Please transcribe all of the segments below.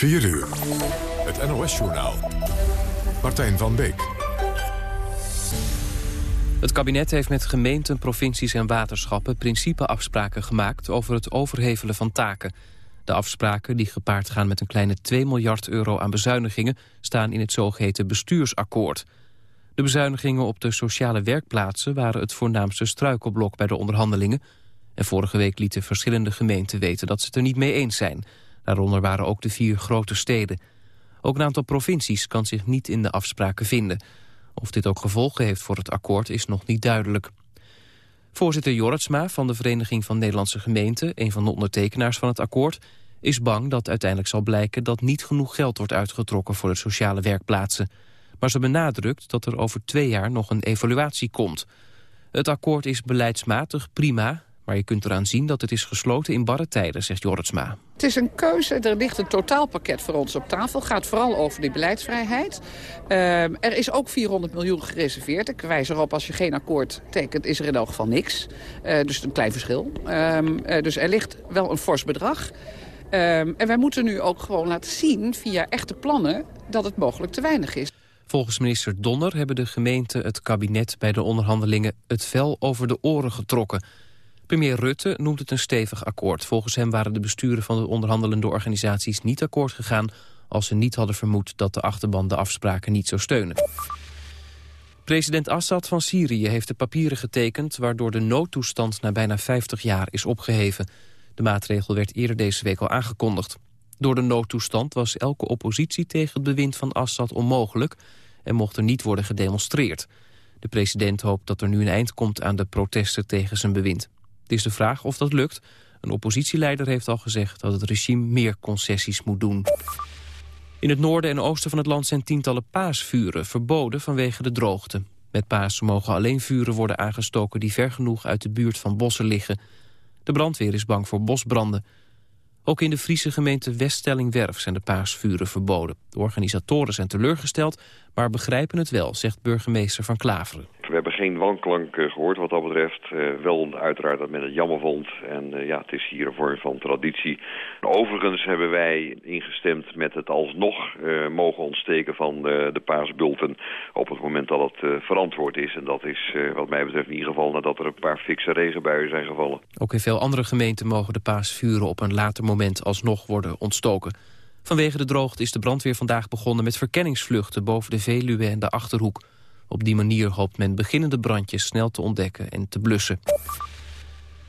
4 uur. Het NOS-journaal. Martijn van Beek. Het kabinet heeft met gemeenten, provincies en waterschappen... principeafspraken gemaakt over het overhevelen van taken. De afspraken, die gepaard gaan met een kleine 2 miljard euro aan bezuinigingen... staan in het zogeheten bestuursakkoord. De bezuinigingen op de sociale werkplaatsen... waren het voornaamste struikelblok bij de onderhandelingen... en vorige week lieten verschillende gemeenten weten dat ze het er niet mee eens zijn... Daaronder waren ook de vier grote steden. Ook een aantal provincies kan zich niet in de afspraken vinden. Of dit ook gevolgen heeft voor het akkoord is nog niet duidelijk. Voorzitter Jorritsma van de Vereniging van Nederlandse Gemeenten... een van de ondertekenaars van het akkoord... is bang dat uiteindelijk zal blijken dat niet genoeg geld wordt uitgetrokken... voor de sociale werkplaatsen. Maar ze benadrukt dat er over twee jaar nog een evaluatie komt. Het akkoord is beleidsmatig prima... Maar je kunt eraan zien dat het is gesloten in barre tijden, zegt Jorritsma. Het is een keuze. Er ligt een totaalpakket voor ons op tafel. Het gaat vooral over die beleidsvrijheid. Uh, er is ook 400 miljoen gereserveerd. Ik wijs erop, als je geen akkoord tekent, is er in elk geval niks. Uh, dus een klein verschil. Uh, dus er ligt wel een fors bedrag. Ehm, en wij moeten nu ook gewoon laten zien, via echte plannen, dat het mogelijk te weinig is. Volgens minister Donner hebben de gemeenten het kabinet bij de onderhandelingen het vel over de oren getrokken. Premier Rutte noemt het een stevig akkoord. Volgens hem waren de besturen van de onderhandelende organisaties niet akkoord gegaan... als ze niet hadden vermoed dat de achterban de afspraken niet zou steunen. President Assad van Syrië heeft de papieren getekend... waardoor de noodtoestand na bijna 50 jaar is opgeheven. De maatregel werd eerder deze week al aangekondigd. Door de noodtoestand was elke oppositie tegen het bewind van Assad onmogelijk... en mocht er niet worden gedemonstreerd. De president hoopt dat er nu een eind komt aan de protesten tegen zijn bewind. Het is de vraag of dat lukt. Een oppositieleider heeft al gezegd dat het regime meer concessies moet doen. In het noorden en oosten van het land zijn tientallen paasvuren verboden vanwege de droogte. Met paas mogen alleen vuren worden aangestoken die ver genoeg uit de buurt van bossen liggen. De brandweer is bang voor bosbranden. Ook in de Friese gemeente Weststellingwerf zijn de paasvuren verboden. De organisatoren zijn teleurgesteld, maar begrijpen het wel, zegt burgemeester Van Klaveren. We hebben geen wanklank eh, gehoord wat dat betreft. Uh, wel uiteraard dat men het jammer vond. En uh, ja, het is hier een vorm van traditie. Overigens hebben wij ingestemd met het alsnog mogen ontsteken van de paasbulten... op het moment dat het verantwoord is. En dat is wat mij betreft in ieder geval nadat er een paar fikse regenbuien zijn gevallen. Ook in veel andere gemeenten mogen de paasvuren op een later moment alsnog worden ontstoken. Vanwege de droogte is de brandweer vandaag begonnen met verkenningsvluchten boven de Veluwe en de Achterhoek. Op die manier hoopt men beginnende brandjes snel te ontdekken en te blussen.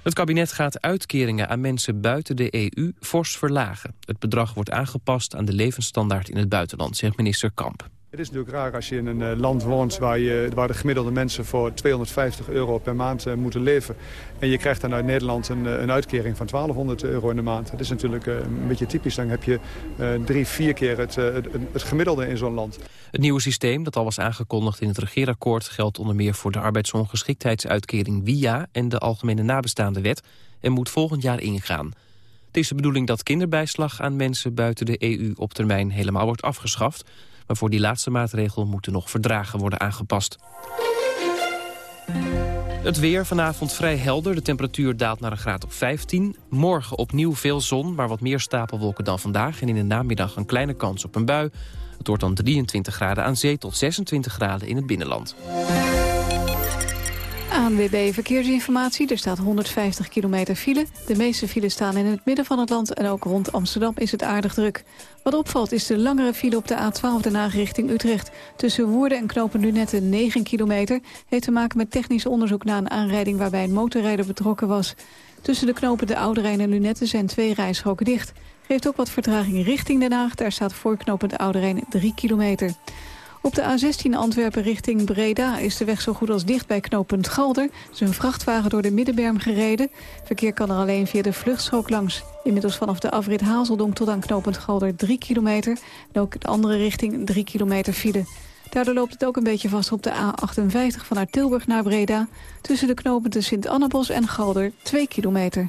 Het kabinet gaat uitkeringen aan mensen buiten de EU fors verlagen. Het bedrag wordt aangepast aan de levensstandaard in het buitenland, zegt minister Kamp. Het is natuurlijk raar als je in een eh, land woont waar, je, waar de gemiddelde mensen voor 250 euro per maand eh, moeten leven. En je krijgt dan uit Nederland een, eh, een uitkering van 1200 euro in de maand. Dat is natuurlijk een beetje typisch. Dan heb je drie, vier keer het, het, gemiddelde in zo'n land. Het nieuwe systeem, dat al was aangekondigd in het regeerakkoord... geldt onder meer voor de arbeidsongeschiktheidsuitkering WIA... en de Algemene Nabestaande Wet en moet volgend jaar ingaan. Het is de bedoeling dat kinderbijslag aan mensen buiten de EU op termijn helemaal wordt afgeschaft... Maar voor die laatste maatregel moeten nog verdragen worden aangepast. Het weer vanavond vrij helder. De temperatuur daalt naar een graad of 15. Morgen opnieuw veel zon, maar wat meer stapelwolken dan vandaag. En in de namiddag een kleine kans op een bui. Het wordt dan 23 graden aan zee tot 26 graden in het binnenland. ANWB Verkeersinformatie. Er staat 150 kilometer file. De meeste files staan in het midden van het land en ook rond Amsterdam is het aardig druk. Wat opvalt is de langere file op de A12 Den Haag richting Utrecht. Tussen Woerden en Knopen Lunette 9 kilometer. Heeft te maken met technisch onderzoek na een aanrijding waarbij een motorrijder betrokken was. Tussen de knopen de Oude Rijn en Lunette zijn twee rijstroken dicht. Geeft ook wat vertraging richting Den Haag. Daar staat voor knooppunt Oude Rijn 3 kilometer. Op de A16 Antwerpen richting Breda is de weg zo goed als dicht bij knooppunt Galder. Er is een vrachtwagen door de Middenberm gereden. Verkeer kan er alleen via de vluchtstrook langs. Inmiddels vanaf de afrit Hazeldonk tot aan knooppunt Galder 3 kilometer. En ook de andere richting 3 kilometer file. Daardoor loopt het ook een beetje vast op de A58 vanuit Tilburg naar Breda. Tussen de knooppunten Sint-Annabos en Galder 2 kilometer.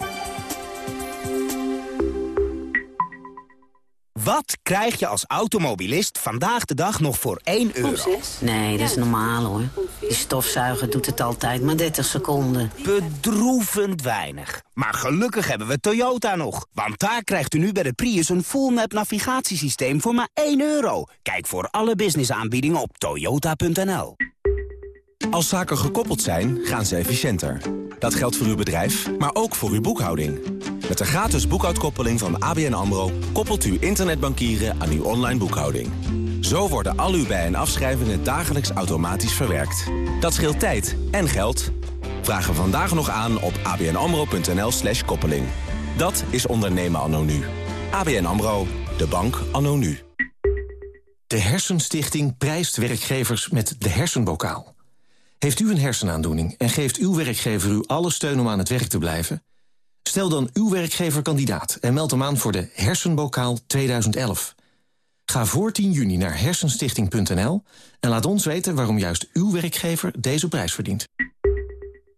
Wat krijg je als automobilist vandaag de dag nog voor 1 euro? Nee, dat is normaal hoor. Die stofzuiger doet het altijd maar 30 seconden. Bedroevend weinig. Maar gelukkig hebben we Toyota nog. Want daar krijgt u nu bij de Prius een full-map navigatiesysteem voor maar 1 euro. Kijk voor alle businessaanbiedingen op toyota.nl. Als zaken gekoppeld zijn, gaan ze efficiënter. Dat geldt voor uw bedrijf, maar ook voor uw boekhouding. Met de gratis boekhoudkoppeling van ABN AMRO... koppelt u internetbankieren aan uw online boekhouding. Zo worden al uw bij- en afschrijvingen dagelijks automatisch verwerkt. Dat scheelt tijd en geld. Vraag vandaag nog aan op abnamro.nl slash koppeling. Dat is ondernemen anno nu. ABN AMRO, de bank anno nu. De Hersenstichting prijst werkgevers met de hersenbokaal. Heeft u een hersenaandoening en geeft uw werkgever u alle steun om aan het werk te blijven? Stel dan uw werkgever kandidaat en meld hem aan voor de Hersenbokaal 2011. Ga voor 10 juni naar hersenstichting.nl en laat ons weten waarom juist uw werkgever deze prijs verdient.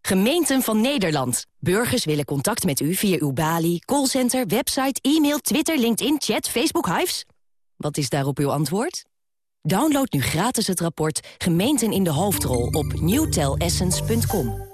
Gemeenten van Nederland. Burgers willen contact met u via uw balie, callcenter, website, e-mail, Twitter, LinkedIn, chat, Facebook, Hives. Wat is daarop uw antwoord? Download nu gratis het rapport Gemeenten in de hoofdrol op newtelessence.com.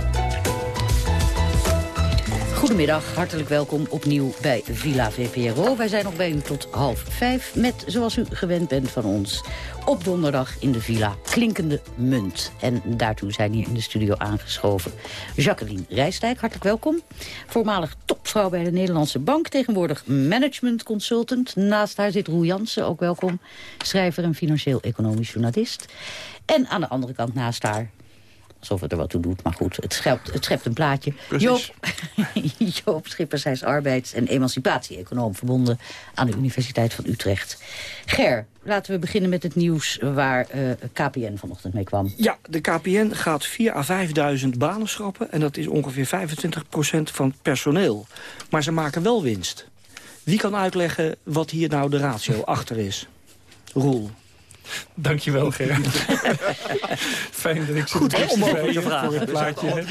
Goedemiddag, hartelijk welkom opnieuw bij Villa VPRO. Wij zijn nog bij u tot half vijf met, zoals u gewend bent van ons... op donderdag in de Villa Klinkende Munt. En daartoe zijn hier in de studio aangeschoven Jacqueline Rijstijk, hartelijk welkom. Voormalig topvrouw bij de Nederlandse Bank, tegenwoordig management consultant. Naast haar zit Roel Jansen, ook welkom. Schrijver en financieel-economisch journalist. En aan de andere kant naast haar Alsof het er wat toe doet, maar goed, het schept, het schept een plaatje. Joop, Joop Schippers, hij is arbeids- en emancipatie-econoom... verbonden aan de Universiteit van Utrecht. Ger, laten we beginnen met het nieuws waar uh, KPN vanochtend mee kwam. Ja, de KPN gaat 4 à 5.000 banen schrappen... en dat is ongeveer 25% van het personeel. Maar ze maken wel winst. Wie kan uitleggen wat hier nou de ratio achter is? Roel. Dankjewel, Gerard. Fijn dat ik zo Goed, vragen. Voor het plaatje.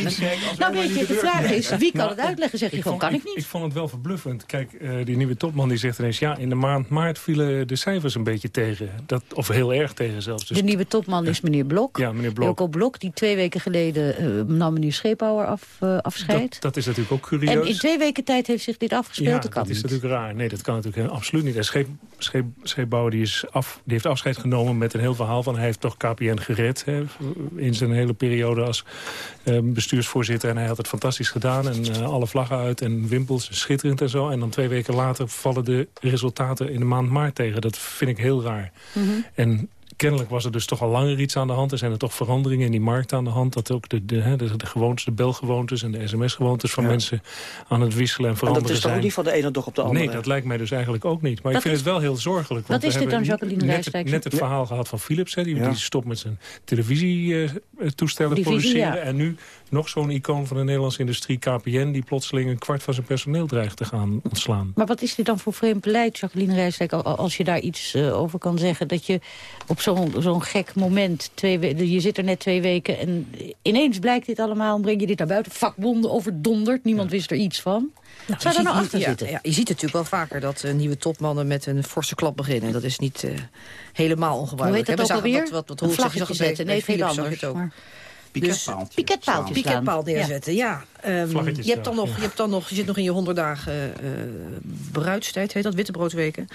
Nou, weet je, de vraag is, wie kan het uitleggen? Zeg je gewoon, kan ik niet. Ik vond het wel verbluffend. Kijk, uh, die nieuwe topman die zegt ineens... ja, in de maand maart vielen de cijfers een beetje tegen. Dat, of heel erg tegen zelfs. Dus de nieuwe topman is meneer Blok. Ja, meneer Blok. Ilko Blok, die twee weken geleden uh, nam meneer Scheepbouwer af, uh, afscheid. Dat, dat, is natuurlijk ook curieus. En in twee weken tijd heeft zich dit afgespeeld. Ja, dat kan dat is niet. natuurlijk raar. Nee, dat kan natuurlijk absoluut niet. En Scheep, Scheep, Scheepbouwer die is af, die heeft afscheid genomen met een heel verhaal van... hij heeft toch KPN gered hè, in zijn hele periode als uh, bestuursvoorzitter. En hij had het fantastisch gedaan en uh, alle vlaggen uit en wimpels, schitterend en zo. En dan twee weken later vallen de resultaten in de maand maart tegen. Dat vind ik heel raar. Mm -hmm. En kennelijk was er dus toch al langer iets aan de hand. Er zijn er toch veranderingen in die markt aan de hand. Dat ook de, de, de, de gewoontes, de belgewoontes en de sms-gewoontes van ja. mensen aan het wisselen en veranderen zijn. zijn. dat is toch niet van de ene dag op de andere? Nee, dat lijkt mij dus eigenlijk ook niet. Maar ik vind is, het wel heel zorgelijk. Wat is dit dan, Jacqueline net, het, net het verhaal gehad van Philips. Hè, die, ja. die stopt met zijn televisietoestellen uh, produceren. Ja. En nu nog zo'n icoon van de Nederlandse industrie, KPN... die plotseling een kwart van zijn personeel dreigt te gaan ontslaan. Maar wat is dit dan voor vreemd beleid, Jacqueline Rijsdijk... als je daar iets uh, over kan zeggen... dat je op zo'n zo'n gek moment, twee je zit er net twee weken... en ineens blijkt dit allemaal, breng je dit naar buiten... vakbonden overdonderd, niemand ja. wist er iets van... Nou, Zou je, daar nou achter ja, zitten? Ja, je ziet natuurlijk wel vaker dat uh, nieuwe topmannen met een forse klap beginnen. Dat is niet uh, helemaal ongebruikelijk. Hoe heet dat ook alweer? Wat, wat, wat een vlaggetje zetten. Nee, veel anders. Ook. Maar... Piketpaaltjes. Dus, piketpaaltjes Piketpaal neerzetten, ja. ja. Um, je, hebt dan nog, je, hebt dan nog, je zit nog in je honderd dagen uh, bruidstijd, heet dat, wittebroodweken.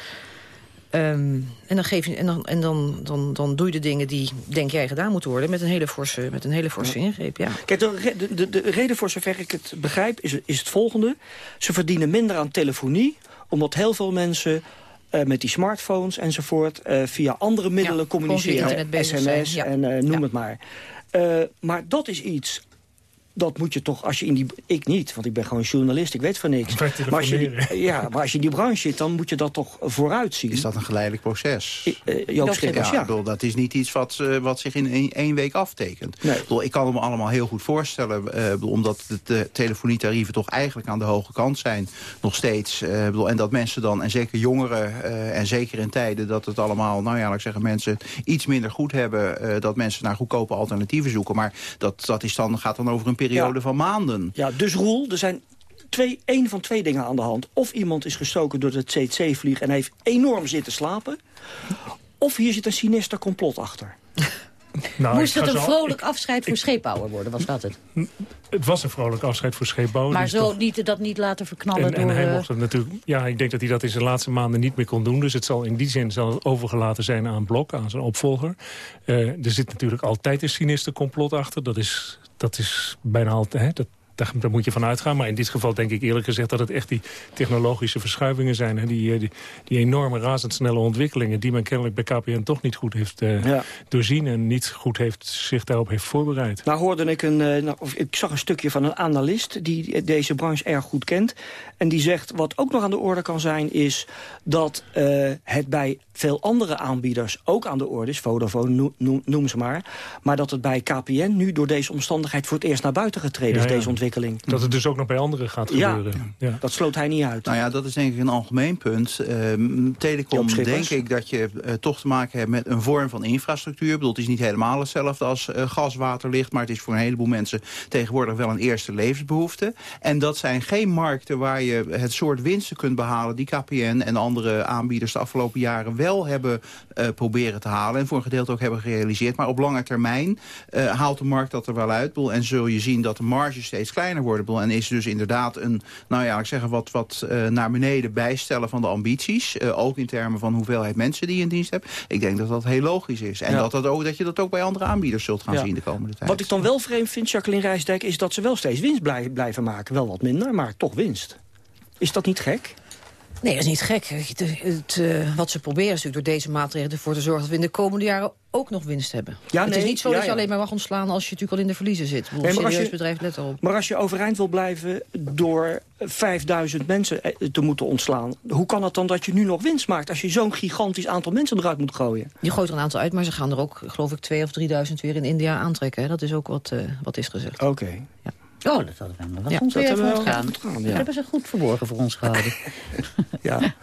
Um, en dan, geef je, en, dan, en dan, dan, dan doe je de dingen die, denk jij, gedaan moeten worden... met een hele forse, met een hele forse ja. ingreep, ja. Kijk, de, de, de, de reden voor zover ik het begrijp is, is het volgende. Ze verdienen minder aan telefonie, omdat heel veel mensen... Uh, met die smartphones enzovoort, uh, via andere middelen ja, communiceren. SMS en uh, noem het maar. maar dat is iets dat moet je toch, als je in die... Ik niet, want ik ben gewoon journalist, ik weet van niks. Maar als je, die, ja, maar als je in die branche zit, dan moet je dat toch vooruit zien. Is dat een geleidelijk proces? Uh, Joop Schippers, ja. Bedoel, dat is niet iets wat, uh, wat zich in één week aftekent. Nee. Bedoel, ik kan me allemaal heel goed voorstellen, uh, bedoel, omdat de telefonietarieven toch eigenlijk aan de hoge kant zijn, nog steeds. Bedoel, en dat mensen dan, en zeker jongeren, en zeker in tijden dat het allemaal, nou ja, laat ik zeggen, mensen iets minder goed hebben, dat mensen naar goedkope alternatieven zoeken. Maar dat, dat is dan, gaat dan over een periode van maanden. Ja, dus Roel, er zijn twee, één van twee dingen aan de hand. Of iemand is gestoken door het CC-vlieg en heeft enorm zitten slapen. Of hier zit een sinister complot achter. Nou, Moest het een vrolijk afscheid voor scheepbouwer worden, was dat het? Het was een vrolijk afscheid voor scheepbouwer. Maar zo niet, dat niet laten verknallen en, door... En hij mocht het natuurlijk... Ja, ik denk dat hij dat in zijn laatste maanden niet meer kon doen. Dus het zal in die zin zal het overgelaten zijn aan Blok, aan zijn opvolger. Uh, er zit natuurlijk altijd een sinister complot achter. Dat is, dat is bijna altijd... Hè, daar, daar, moet je van uitgaan. Maar in dit geval denk ik eerlijk gezegd dat het echt die technologische verschuivingen zijn. Hè? Die, eh, die, die, enorme razendsnelle ontwikkelingen die men kennelijk bij KPN toch niet goed heeft uh, doorzien. En niet goed heeft, zich daarop heeft voorbereid. Nou hoorde ik een, uh, nou, ik zag een stukje van een analist die deze branche erg goed kent. En die zegt wat ook nog aan de orde kan zijn is dat het bij veel andere aanbieders ook aan de orde is. Vodafone, noem, noem ze maar. Maar dat het bij KPN nu door deze omstandigheid voor het eerst naar buiten getreden is, deze ontwikkeling. Dat het dus ook nog bij anderen gaat gebeuren. Ja, dat sloot hij niet uit. Nou ja, dat is denk ik een algemeen punt. Uh, telecom denk ik dat je uh, toch te maken hebt met een vorm van infrastructuur. Ik bedoel, het is niet helemaal hetzelfde als uh, gas, water, licht... maar het is voor een heleboel mensen tegenwoordig wel een eerste levensbehoefte. En dat zijn geen markten waar je het soort winsten kunt behalen... die KPN en andere aanbieders de afgelopen jaren wel hebben uh, proberen te halen. En voor een gedeelte ook hebben gerealiseerd. Maar op lange termijn uh, haalt de markt dat er wel uit. En zul je zien dat de marges steeds kleiner worden. En is dus inderdaad een, nou ja, ik zeg wat, wat uh, naar beneden bijstellen van de ambities. ook in termen van hoeveelheid mensen die je in dienst hebt. Ik denk dat dat heel logisch is. En ja. dat, dat, ook, dat je dat ook bij andere aanbieders zult gaan ja. zien de komende tijd. Wat ik dan wel vreemd vind, Jacqueline Rijsdijk... is dat ze wel steeds winst blijven maken. Wel wat minder, maar toch winst. Is dat niet gek? Nee, dat is niet gek. Het, het, uh, wat ze proberen is natuurlijk door deze maatregelen ervoor te zorgen... dat we in de komende jaren ook nog winst hebben. Ja, het nee, is niet zo dat je ja, alleen maar mag ontslaan als je natuurlijk al in de verliezen zit. Een nee, serieus je, bedrijf, let op. Maar als je overeind wil blijven door 5000 mensen te moeten ontslaan... hoe kan het dan dat je nu nog winst maakt... als je zo'n gigantisch aantal mensen eruit moet gooien? Je gooit er een aantal uit, maar ze gaan er ook, geloof ik... 2 of 3000 weer in India aantrekken. Hè? Dat is ook wat, uh, wat is gezegd. Oké. Okay. Ja. Oh, dat hadden we nog ja, ons weer. Ja. Dat hebben ze goed verborgen voor ons gehouden. ja.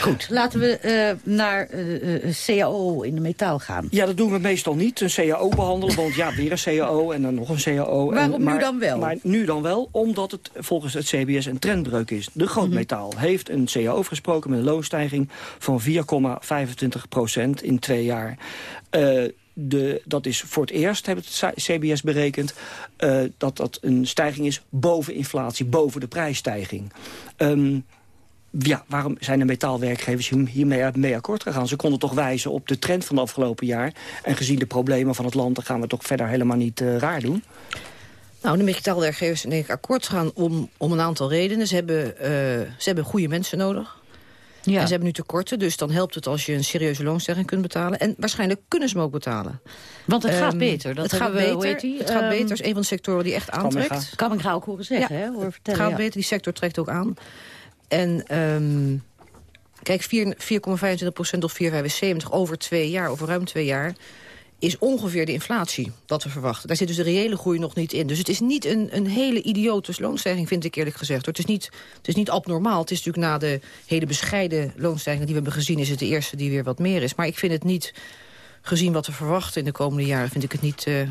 Goed, laten we uh, naar uh, CAO in de metaal gaan. Ja, dat doen we meestal niet. Een CAO behandelen, want ja, weer een CAO en dan nog een CAO. Waarom en, maar, nu dan wel? Maar nu dan wel, omdat het volgens het CBS een trendbreuk is. De grootmetaal mm -hmm. heeft een CAO gesproken met een loonstijging van 4,25 procent in twee jaar. Uh, de, dat is voor het eerst, heeft het CBS berekend... Uh, dat dat een stijging is boven inflatie, boven de prijsstijging. Um, ja, waarom zijn de metaalwerkgevers hiermee mee akkoord gegaan? Ze konden toch wijzen op de trend van het afgelopen jaar. En gezien de problemen van het land, dan gaan we toch verder helemaal niet uh, raar doen. Nou, de metaalwerkgevers zijn denk ik akkoord gaan om, om een aantal redenen. Ze hebben, uh, ze hebben goede mensen nodig. Ja. En ze hebben nu tekorten, dus dan helpt het als je een serieuze loonstijging kunt betalen. En waarschijnlijk kunnen ze hem ook betalen. Want het um, gaat beter. Dat het gaat we, beter. Het gaat um, beter. is een van de sectoren die echt aantrekt. Kan ik ook horen zeggen. Ja. Hè? Hoor vertellen, het gaat ja. beter. Die sector trekt ook aan. En um, kijk, 4,25 procent of 4,75 over twee jaar, over ruim twee jaar is ongeveer de inflatie dat we verwachten. Daar zit dus de reële groei nog niet in. Dus het is niet een, een hele idiote loonstijging, vind ik eerlijk gezegd. Het is, niet, het is niet abnormaal. Het is natuurlijk na de hele bescheiden loonstijging die we hebben gezien... is het de eerste die weer wat meer is. Maar ik vind het niet, gezien wat we verwachten in de komende jaren... vind ik het niet... Uh,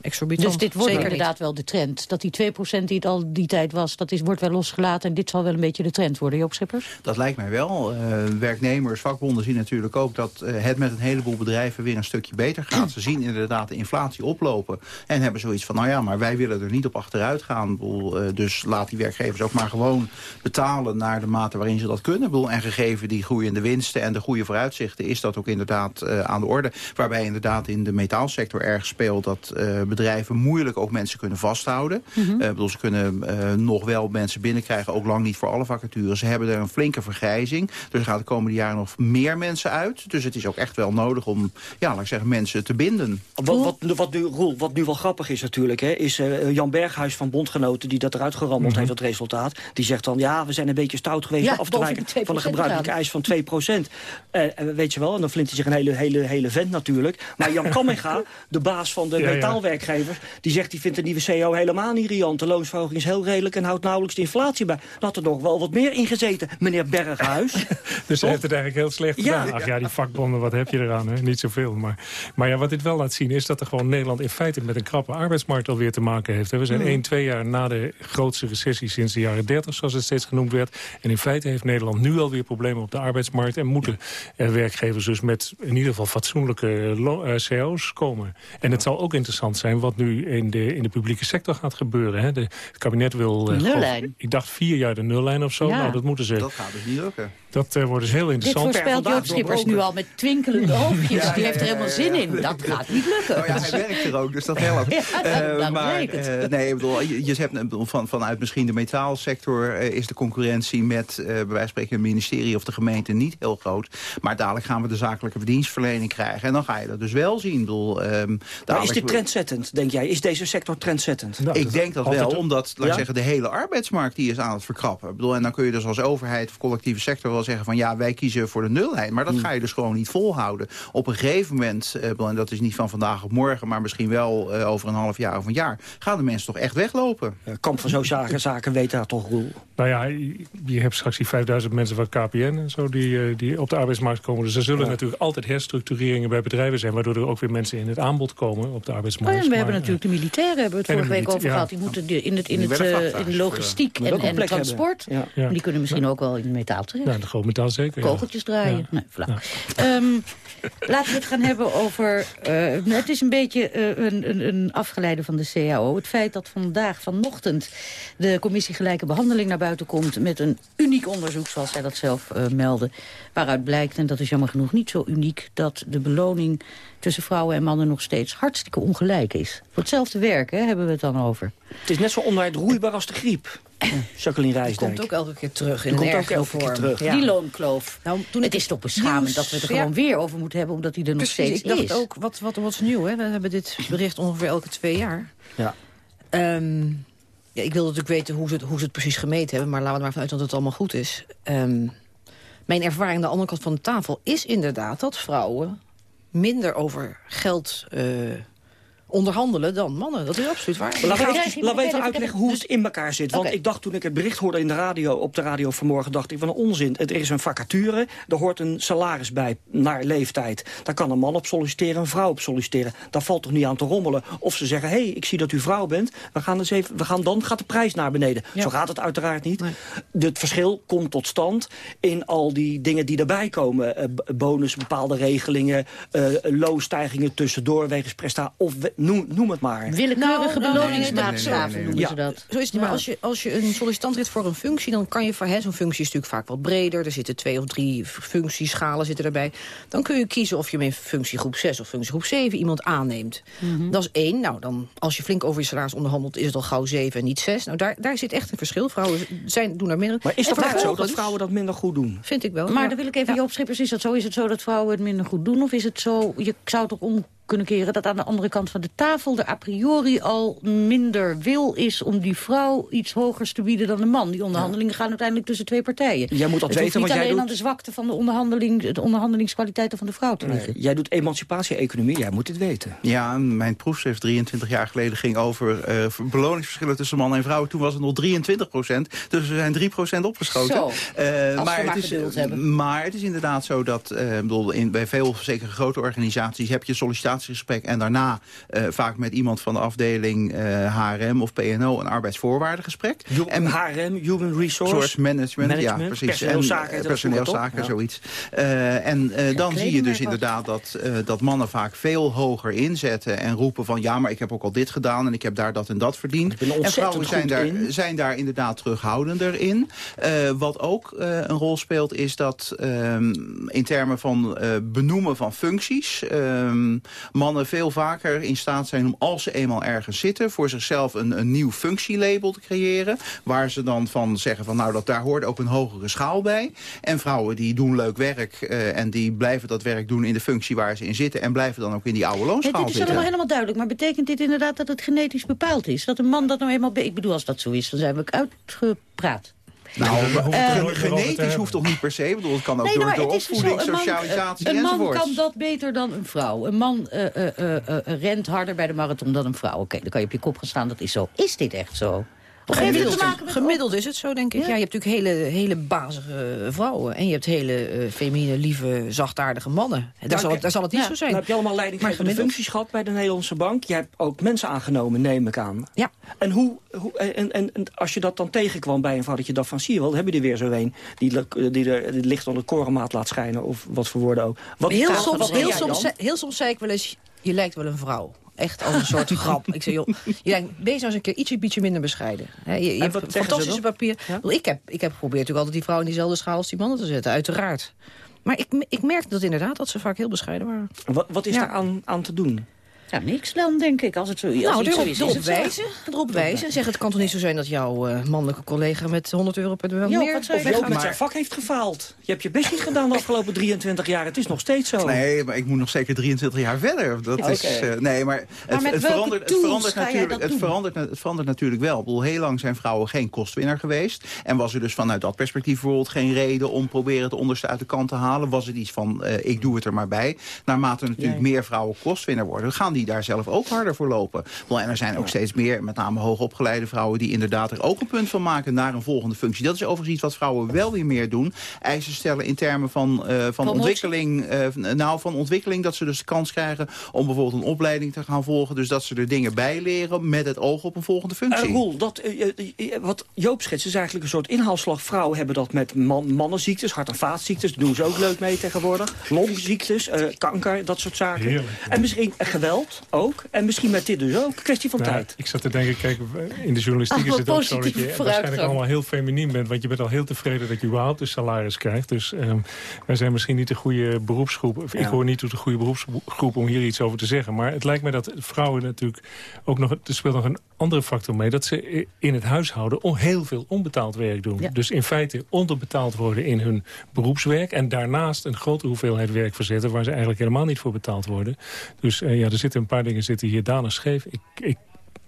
exorbitant. Dus dit wordt Zeker inderdaad niet. wel de trend. Dat die 2% die het al die tijd was, dat is, wordt wel losgelaten... en dit zal wel een beetje de trend worden, Joop Schippers? Dat lijkt mij wel. Uh, werknemers, vakbonden zien natuurlijk ook dat uh, het met een heleboel bedrijven weer een stukje beter gaat. Ze zien inderdaad de inflatie oplopen en hebben zoiets van... nou ja, maar wij willen er niet op achteruit gaan. Uh, dus laat die werkgevers ook maar gewoon betalen naar de mate waarin ze dat kunnen. Bedoel, en gegeven die groeiende winsten en de goede vooruitzichten... is dat ook inderdaad aan de orde. Waarbij inderdaad in de metaalsector erg speelt dat bedrijven moeilijk ook mensen kunnen vasthouden. Mm bedoel, ze kunnen nog wel mensen binnenkrijgen, ook lang niet voor alle vacatures. Ze hebben er een flinke vergrijzing. Dus er gaan de komende jaren nog meer mensen uit. Dus het is ook echt wel nodig om, ja, laat ik zeggen, mensen te binden. Wat, wat, wat, nu, Roel, wat nu wel grappig is natuurlijk, hè, is Jan Berghuis van Bondgenoten... die dat eruit gerammeld mhm. heeft, dat resultaat. Die zegt dan, ja, we zijn een beetje stout geweest... Ja, af te wijken van de gebruikelijke eis van 2 procent. weet je wel, en dan vindt hij zich een hele, hele, hele vent natuurlijk. Maar Jan Kamminga, de baas van de metaalwerkgevers... die zegt, die vindt de nieuwe CEO helemaal niet riant. De loonsverhoging is heel redelijk en houdt nauwelijks de inflatie bij. Dat er nog wel wat meer ingezeten, meneer Berghuis. dus hij heeft het eigenlijk heel slecht gedaan. Ach ja, die vakbonden, wat heb je eraan? Hè? Niet zoveel. Maar, maar ja, wat dit wel laat zien is dat er gewoon Nederland in feite... met een krappe arbeidsmarkt alweer te maken heeft. We zijn mm. één, twee jaar na de grootste recessie sinds de jaren 30, zoals het steeds genoemd werd. En in feite heeft Nederland nu alweer problemen op de arbeidsmarkt... en moeten er werkgevers dus met in ieder geval fatsoenlijke eh, CO's komen. En het zal ook interessant zijn wat nu in de, in de publieke sector gaat gebeuren. Hè? De, het kabinet wil... Uh, nullijn. ik dacht vier jaar de nullijn of zo. Nou, dat moeten ze... Dat gaat dus niet lukken. Dat uh, wordt dus heel interessant. Dit voorspelt Joop Schippers nu al met twinkelende oogjes. Die heeft er helemaal zin in. Dat gaat niet lukken. Nou ja, hij werkt er ook, dus dat helpt. uh, maar uh, nee, ik bedoel, je, je hebt van, vanuit misschien de metaalsector is de concurrentie met bij wijze van spreken het ministerie of de gemeente niet heel groot. Maar dadelijk gaan we de zakelijke dienstverlening krijgen. En dan ga je dat dus wel zien. Ik bedoel, um, maar is dit trendzettend, denk jij? Is deze sector trendzettend? Nou, ik denk dat wel, omdat laat ik zeggen, de hele arbeidsmarkt die is aan het verkrappen. Ik bedoel, en dan kun je dus als overheid of collectieve sector wel zeggen van ja, wij kiezen voor de nullijn. Maar dat hmm. ga je dus gewoon niet volhouden. Op een gegeven moment, uh, en dat is niet van vandaag op morgen... maar misschien wel uh, over een half jaar of een jaar... gaan de mensen toch echt weglopen. Kamp van zo'n zaken, zaken weet daar toch, Roel? Nou ja, je hebt straks die 5000 mensen van KPN en zo... die, die op de arbeidsmarkt komen. Dus er zullen natuurlijk altijd herstructureringen bij bedrijven zijn... waardoor er ook weer mensen in het aanbod komen op de arbeidsmarkt. We hebben natuurlijk de militairen, hebben we het vorige week over gehad. Die moeten in, het, in, het, in de logistiek en, en transport... die kunnen misschien ook wel in metaal terecht. Ja, de groot metaal zeker. Kogeltjes draaien. Nee, ehm, laten we het gaan hebben over... Uh, het is een beetje uh, een, een, een, afgeleide van de CAO. Het feit dat vandaag, vanochtend... de commissie Gelijke Behandeling naar buiten komt... met een uniek onderzoek, zoals zij dat zelf uh, melden. Waaruit blijkt, en dat is jammer genoeg niet zo uniek... dat de beloning tussen vrouwen en mannen nog steeds hartstikke ongelijk is. Voor hetzelfde werk hè, hebben we het dan over. Het is net zo roeibaar als de griep. Jacqueline Rijsdijk. komt ook elke keer terug in een ergere vorm. Terug. Die loonkloof. Nou, toen het is toch beschamend dat we het er gewoon weer over moeten hebben... omdat die er nog steeds ik dacht ook, wat, wat, wat is nieuw, hè? We hebben dit bericht ongeveer elke twee jaar. Ja. Um, ja, ik wil natuurlijk weten hoe ze, het, hoe ze het precies gemeten hebben... maar laten we er maar vanuit dat het allemaal goed is. Um, mijn ervaring aan de andere kant van de tafel is inderdaad... dat vrouwen minder over geld uh, onderhandelen dan mannen. Dat is absoluut waar. Laten we even, laat even uitleggen hoe het in elkaar zit. Want ik dacht toen ik het bericht hoorde in de radio, op de radio vanmorgen... dacht ik van een onzin. Er is een vacature, er hoort een salaris bij naar leeftijd. Daar kan een man op solliciteren, een vrouw op solliciteren. Daar valt toch niet aan te rommelen. Of ze zeggen, hé, hey, ik zie dat u vrouw bent. We gaan, eens even, we gaan dan gaat de prijs naar beneden. Zo gaat het uiteraard niet. Het verschil komt tot stand in al die dingen die erbij komen. Uh, bonus, bepaalde regelingen, uh, loonstijgingen tussendoor wegens prestatie. Of noem, noem het maar. Willekeurige nou, beloningsmaatstaven noemen ze dat. Zo is het niet, maar als je, als je een sollicitant hebt voor een functie... dan kan je voor zo'n functie is natuurlijk vaak wat breder. Er zitten twee of drie functieschalen zitten erbij. Dan kun je kiezen of je met functiegroep 6 of functiegroep 7 iemand aanneemt. Mhm. Dat is één. Nou, dan, als je flink over je salaris onderhandelt... is het al gauw 7 en niet 6. Nou, daar, daar zit echt een verschil. Vrouwen zijn, doen daar minder. Maar is dat echt zo dat vrouwen dat minder goed doen? Vind ik wel. Maar dan wil ik even, Joop Schippers, is dat zo? Is het zo dat vrouwen het minder goed doen? Of is het zo, je zou toch om kunnen keren... dat aan de andere kant van de tafel er a priori al minder wil is... om die vrouw iets hogers te bieden dan de man. Die onderhandelingen gaan uiteindelijk tussen twee partijen. Jij moet dat het weten, niet alleen doet... aan de zwakte van de, onderhandeling, de onderhandelingskwaliteiten van de vrouw te liggen. jij doet emancipatie-economie, jij moet het weten. Ja, mijn proefschrift 23 jaar geleden ging over uh, beloningsverschillen tussen mannen en vrouwen. Toen was het nog 23 procent, dus we zijn 3 procent opgeschoten. Zo, uh, maar, het is, maar het is inderdaad zo dat uh, bedoel, in, bij veel, zeker grote organisaties... heb je sollicitatie sollicitatiegesprek en daarna uh, vaak met iemand van de afdeling uh, eh, HRM of PNO een arbeidsvoorwaardengesprek. en HRM, Human Resource Management, management, ja precies. Personeelszaken, en, personeelszaken zoiets. Uh, en dan zie je dus inderdaad dat, dat mannen vaak veel hoger inzetten en roepen van ja, maar ik heb ook al dit gedaan en ik heb daar dat en dat verdiend. En vrouwen zijn daar, zijn daar inderdaad terughoudender in. wat ook een rol speelt is dat um, in termen van benoemen van functies... Um, mannen veel vaker in staat zijn om als ze eenmaal ergens zitten... voor zichzelf een, een nieuw functielabel te creëren. Waar ze dan van zeggen van nou dat daar hoort ook een hogere schaal bij. En vrouwen die doen leuk werk en die blijven dat werk doen in de functie waar ze in zitten. En blijven dan ook in die oude loonschaal zitten. Het is allemaal helemaal duidelijk. Maar betekent dit inderdaad dat het genetisch bepaald is? Dat een man dat nou eenmaal... Ik bedoel, als dat zo is, dan zijn we uitgepraat. Nou, uh, genetisch hoeft toch niet per se? Ik bedoel, het kan ook door, door opvoeding, socialisatie een enzovoort. Een man kan dat beter dan een vrouw. Een man uh, uh, rent harder bij de marathon dan een vrouw. Oké, dan kan je op je kop gaan staan, dat is zo. Is dit echt zo? Of gemiddeld, te maken met gemiddeld is het zo, denk ik. Ja, je hebt natuurlijk hele, hele bazige vrouwen. En je hebt hele uh, feminine, lieve, zachtaardige mannen. Daar, zal, het, daar zal het niet ja, zo zijn. Dan heb je allemaal leidinggevende functies gehad bij de Nederlandse bank. Je hebt ook mensen aangenomen, neem ik aan. Ja. En, hoe, hoe, en, en, en als je dat dan tegenkwam bij een vrouw, dat van... zie je wel, dan heb je er weer zo een die, die er het licht onder de korenmaat laat schijnen. Of wat voor woorden ook. Wat, heel, soms, heel, soms, heel soms zei ik wel eens, je lijkt wel een vrouw. Echt als een soort grap. Ik zei, joh, je denkt, wees nou eens een keer ietsje, ietsje minder bescheiden. He, je, je hebt fantastische papier. Ja? Ik, heb, ik heb geprobeerd natuurlijk altijd die vrouw in diezelfde schaal als die mannen te zetten, uiteraard. Maar ik, ik merkte dat inderdaad dat ze vaak heel bescheiden waren. Wat, wat is ja. daar aan, aan te doen? Ja, niks dan, denk ik, als het zo, als nou, erop, zo is. Erop wijzen, erop wijzen. Zeg, het kan toch niet zo zijn dat jouw uh, mannelijke collega met 100 euro per wel meer... Of Joop met zijn vak heeft gefaald. Je hebt je best niet gedaan de afgelopen 23 jaar. Het is nog steeds zo. Nee, maar ik moet nog zeker 23 jaar verder. Dat okay. is, uh, nee, maar het, maar het, verandert, het, verandert natuurlijk, het, verandert, het verandert natuurlijk wel. Ik bedoel, heel lang zijn vrouwen geen kostwinner geweest. En was er dus vanuit dat perspectief bijvoorbeeld geen reden... om proberen het onderste uit de kant te halen. Was het iets van, uh, ik doe het er maar bij. Naarmate natuurlijk meer vrouwen kostwinner worden... gaan die daar zelf ook harder voor lopen. En er zijn ook steeds meer, met name hoogopgeleide vrouwen... die inderdaad er ook een punt van maken naar een volgende functie. Dat is overigens iets wat vrouwen wel weer meer doen. Eisen stellen in termen van, uh, van ontwikkeling. Uh, nou, van ontwikkeling dat ze dus de kans krijgen... om bijvoorbeeld een opleiding te gaan volgen. Dus dat ze er dingen bij leren met het oog op een volgende functie. Uh, Roel, dat, wat Joop schetst is eigenlijk een soort inhaalslag. Vrouwen hebben dat met man, mannenziektes, hart- en vaatziektes. Daar doen ze ook leuk mee tegenwoordig. Longziektes, kanker, dat soort zaken. Heerlijk, en misschien geweld ook. En misschien met dit dus ook. Een kwestie van nou, tijd. Ik zat te denken, kijk, in de journalistiek Ach, is het ook zo dat je waarschijnlijk allemaal heel feminien bent. Want je bent al heel tevreden dat je überhaupt een salaris krijgt. Dus um, wij zijn misschien niet de goede beroepsgroep. Of Ja. Ik hoor niet tot de goede beroepsgroep om hier iets over te zeggen. Maar het lijkt mij dat vrouwen natuurlijk ook nog... Er speelt nog een andere factor mee. Dat ze in het huishouden heel veel onbetaald werk doen. Ja. Dus in feite onderbetaald worden in hun beroepswerk. En daarnaast een grote hoeveelheid werk verzetten... waar ze eigenlijk helemaal niet voor betaald worden. Dus uh, ja, er zitten een paar dingen zitten hier danig scheef. Ik, ik,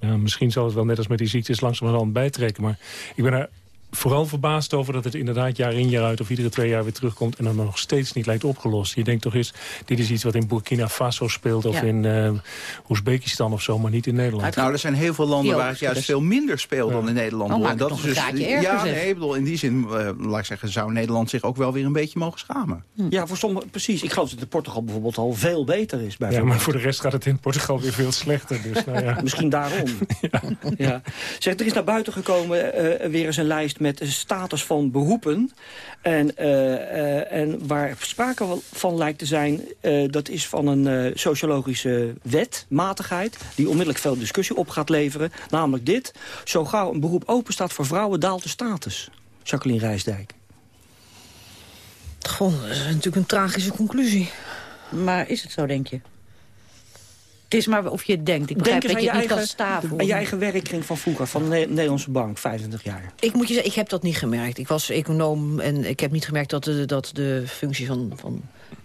ja, misschien zal het wel net als met die ziektes langzamerhand bijtrekken. Maar ik ben er vooral verbaasd over dat het inderdaad jaar in jaar uit... of iedere twee jaar weer terugkomt en dan nog steeds niet lijkt opgelost. Je denkt toch eens, dit is iets wat in Burkina Faso speelt... of Ja. in uh, Oezbekistan of zo, maar niet in Nederland. Nou, er zijn heel veel landen waar het juist dus. veel minder speelt dan in Nederland. Oh, en dat is een dus, ja, zeg. nee, ik bedoel, in die zin, uh, laat ik zeggen, zou Nederland zich ook wel weer een beetje mogen schamen. Ja, voor sommigen, precies. Ik geloof dat het in Portugal bijvoorbeeld al veel beter is. Ja, maar voor de rest gaat het in Portugal weer veel slechter. Dus, nou ja. Misschien daarom. ja. Zeg, er is naar buiten gekomen eh, weer eens een lijst met de status van beroepen. En, eh, eh, en waar sprake van lijkt te zijn, eh, dat is van een sociologische wet, matigheid... die onmiddellijk veel discussie op gaat leveren. Namelijk dit, zo gauw een beroep open staat voor vrouwen, daalt de status. Jacqueline Rijsdijk. Goh, dat is natuurlijk een tragische conclusie. Maar is het zo, denk je? Het is maar of je het denkt. Ik begrijp Denk dat aan je je, het niet kan eigen, staven. aan je eigen werkkring van vroeger, van de Ne- Nederlandse Bank, 25 jaar. Ik moet je zeggen, ik heb dat niet gemerkt. Ik was econoom en ik heb niet gemerkt dat de, dat de functie van, van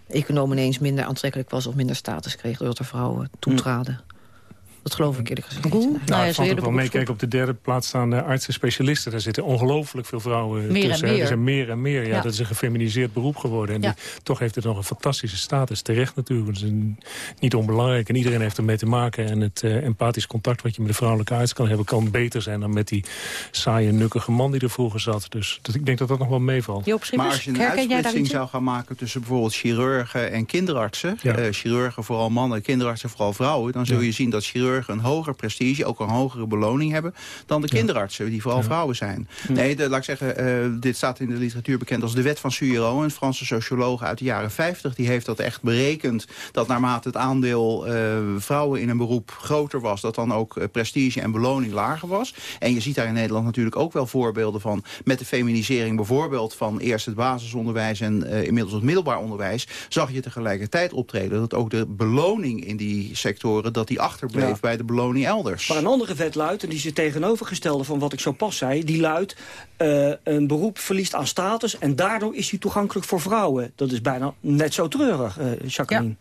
econoom ineens minder aantrekkelijk was of minder status kreeg doordat er vrouwen toetraden. Dat geloof ik eerlijk gezegd. Hoe? Nee. Nou ja, eerder ook wel mee. Kijk, op de derde plaats staan de artsen specialisten. Daar zitten ongelooflijk veel vrouwen Meer tussen. meer. Er zijn meer en meer. Ja, Ja. Dat is een gefeminiseerd beroep geworden. En Ja. die, toch heeft het nog een fantastische status. Terecht natuurlijk. Het is een- niet onbelangrijk. En iedereen heeft ermee te maken. En het eh, empathisch contact wat je met de vrouwelijke arts kan hebben... kan beter zijn dan met die saaie, nukkige man die er vroeger zat. Dus dat, ik denk dat dat nog wel meevalt. Joop Maar als je een uitsplitsing zou gaan maken tussen bijvoorbeeld chirurgen en kinderartsen... Ja. eh, chirurgen vooral mannen, kinderartsen vooral vrouwen... dan zul je zien dat chirurgen een hoger prestige, ook een hogere beloning hebben... dan de kinderartsen, die vooral vrouwen zijn. Nee, de, laat ik zeggen, uh, dit staat in de literatuur bekend als de wet van Suyero, een Franse socioloog uit de jaren 50. Die heeft dat echt berekend, dat naarmate het aandeel uh, vrouwen in een beroep groter was... dat dan ook uh, prestige en beloning lager was. En je ziet daar in Nederland natuurlijk ook wel voorbeelden van... met de feminisering bijvoorbeeld van eerst het basisonderwijs... en inmiddels het middelbaar onderwijs... zag je tegelijkertijd optreden dat ook de beloning in die sectoren... dat die achterbleef ja. Bij de beloning elders. Maar een andere wet luidt, en die is het tegenovergestelde van wat ik zo pas zei... die luidt, uh, een beroep verliest aan status... en daardoor is die toegankelijk voor vrouwen. Dat is bijna net zo treurig, uh, Jacqueline. Ja.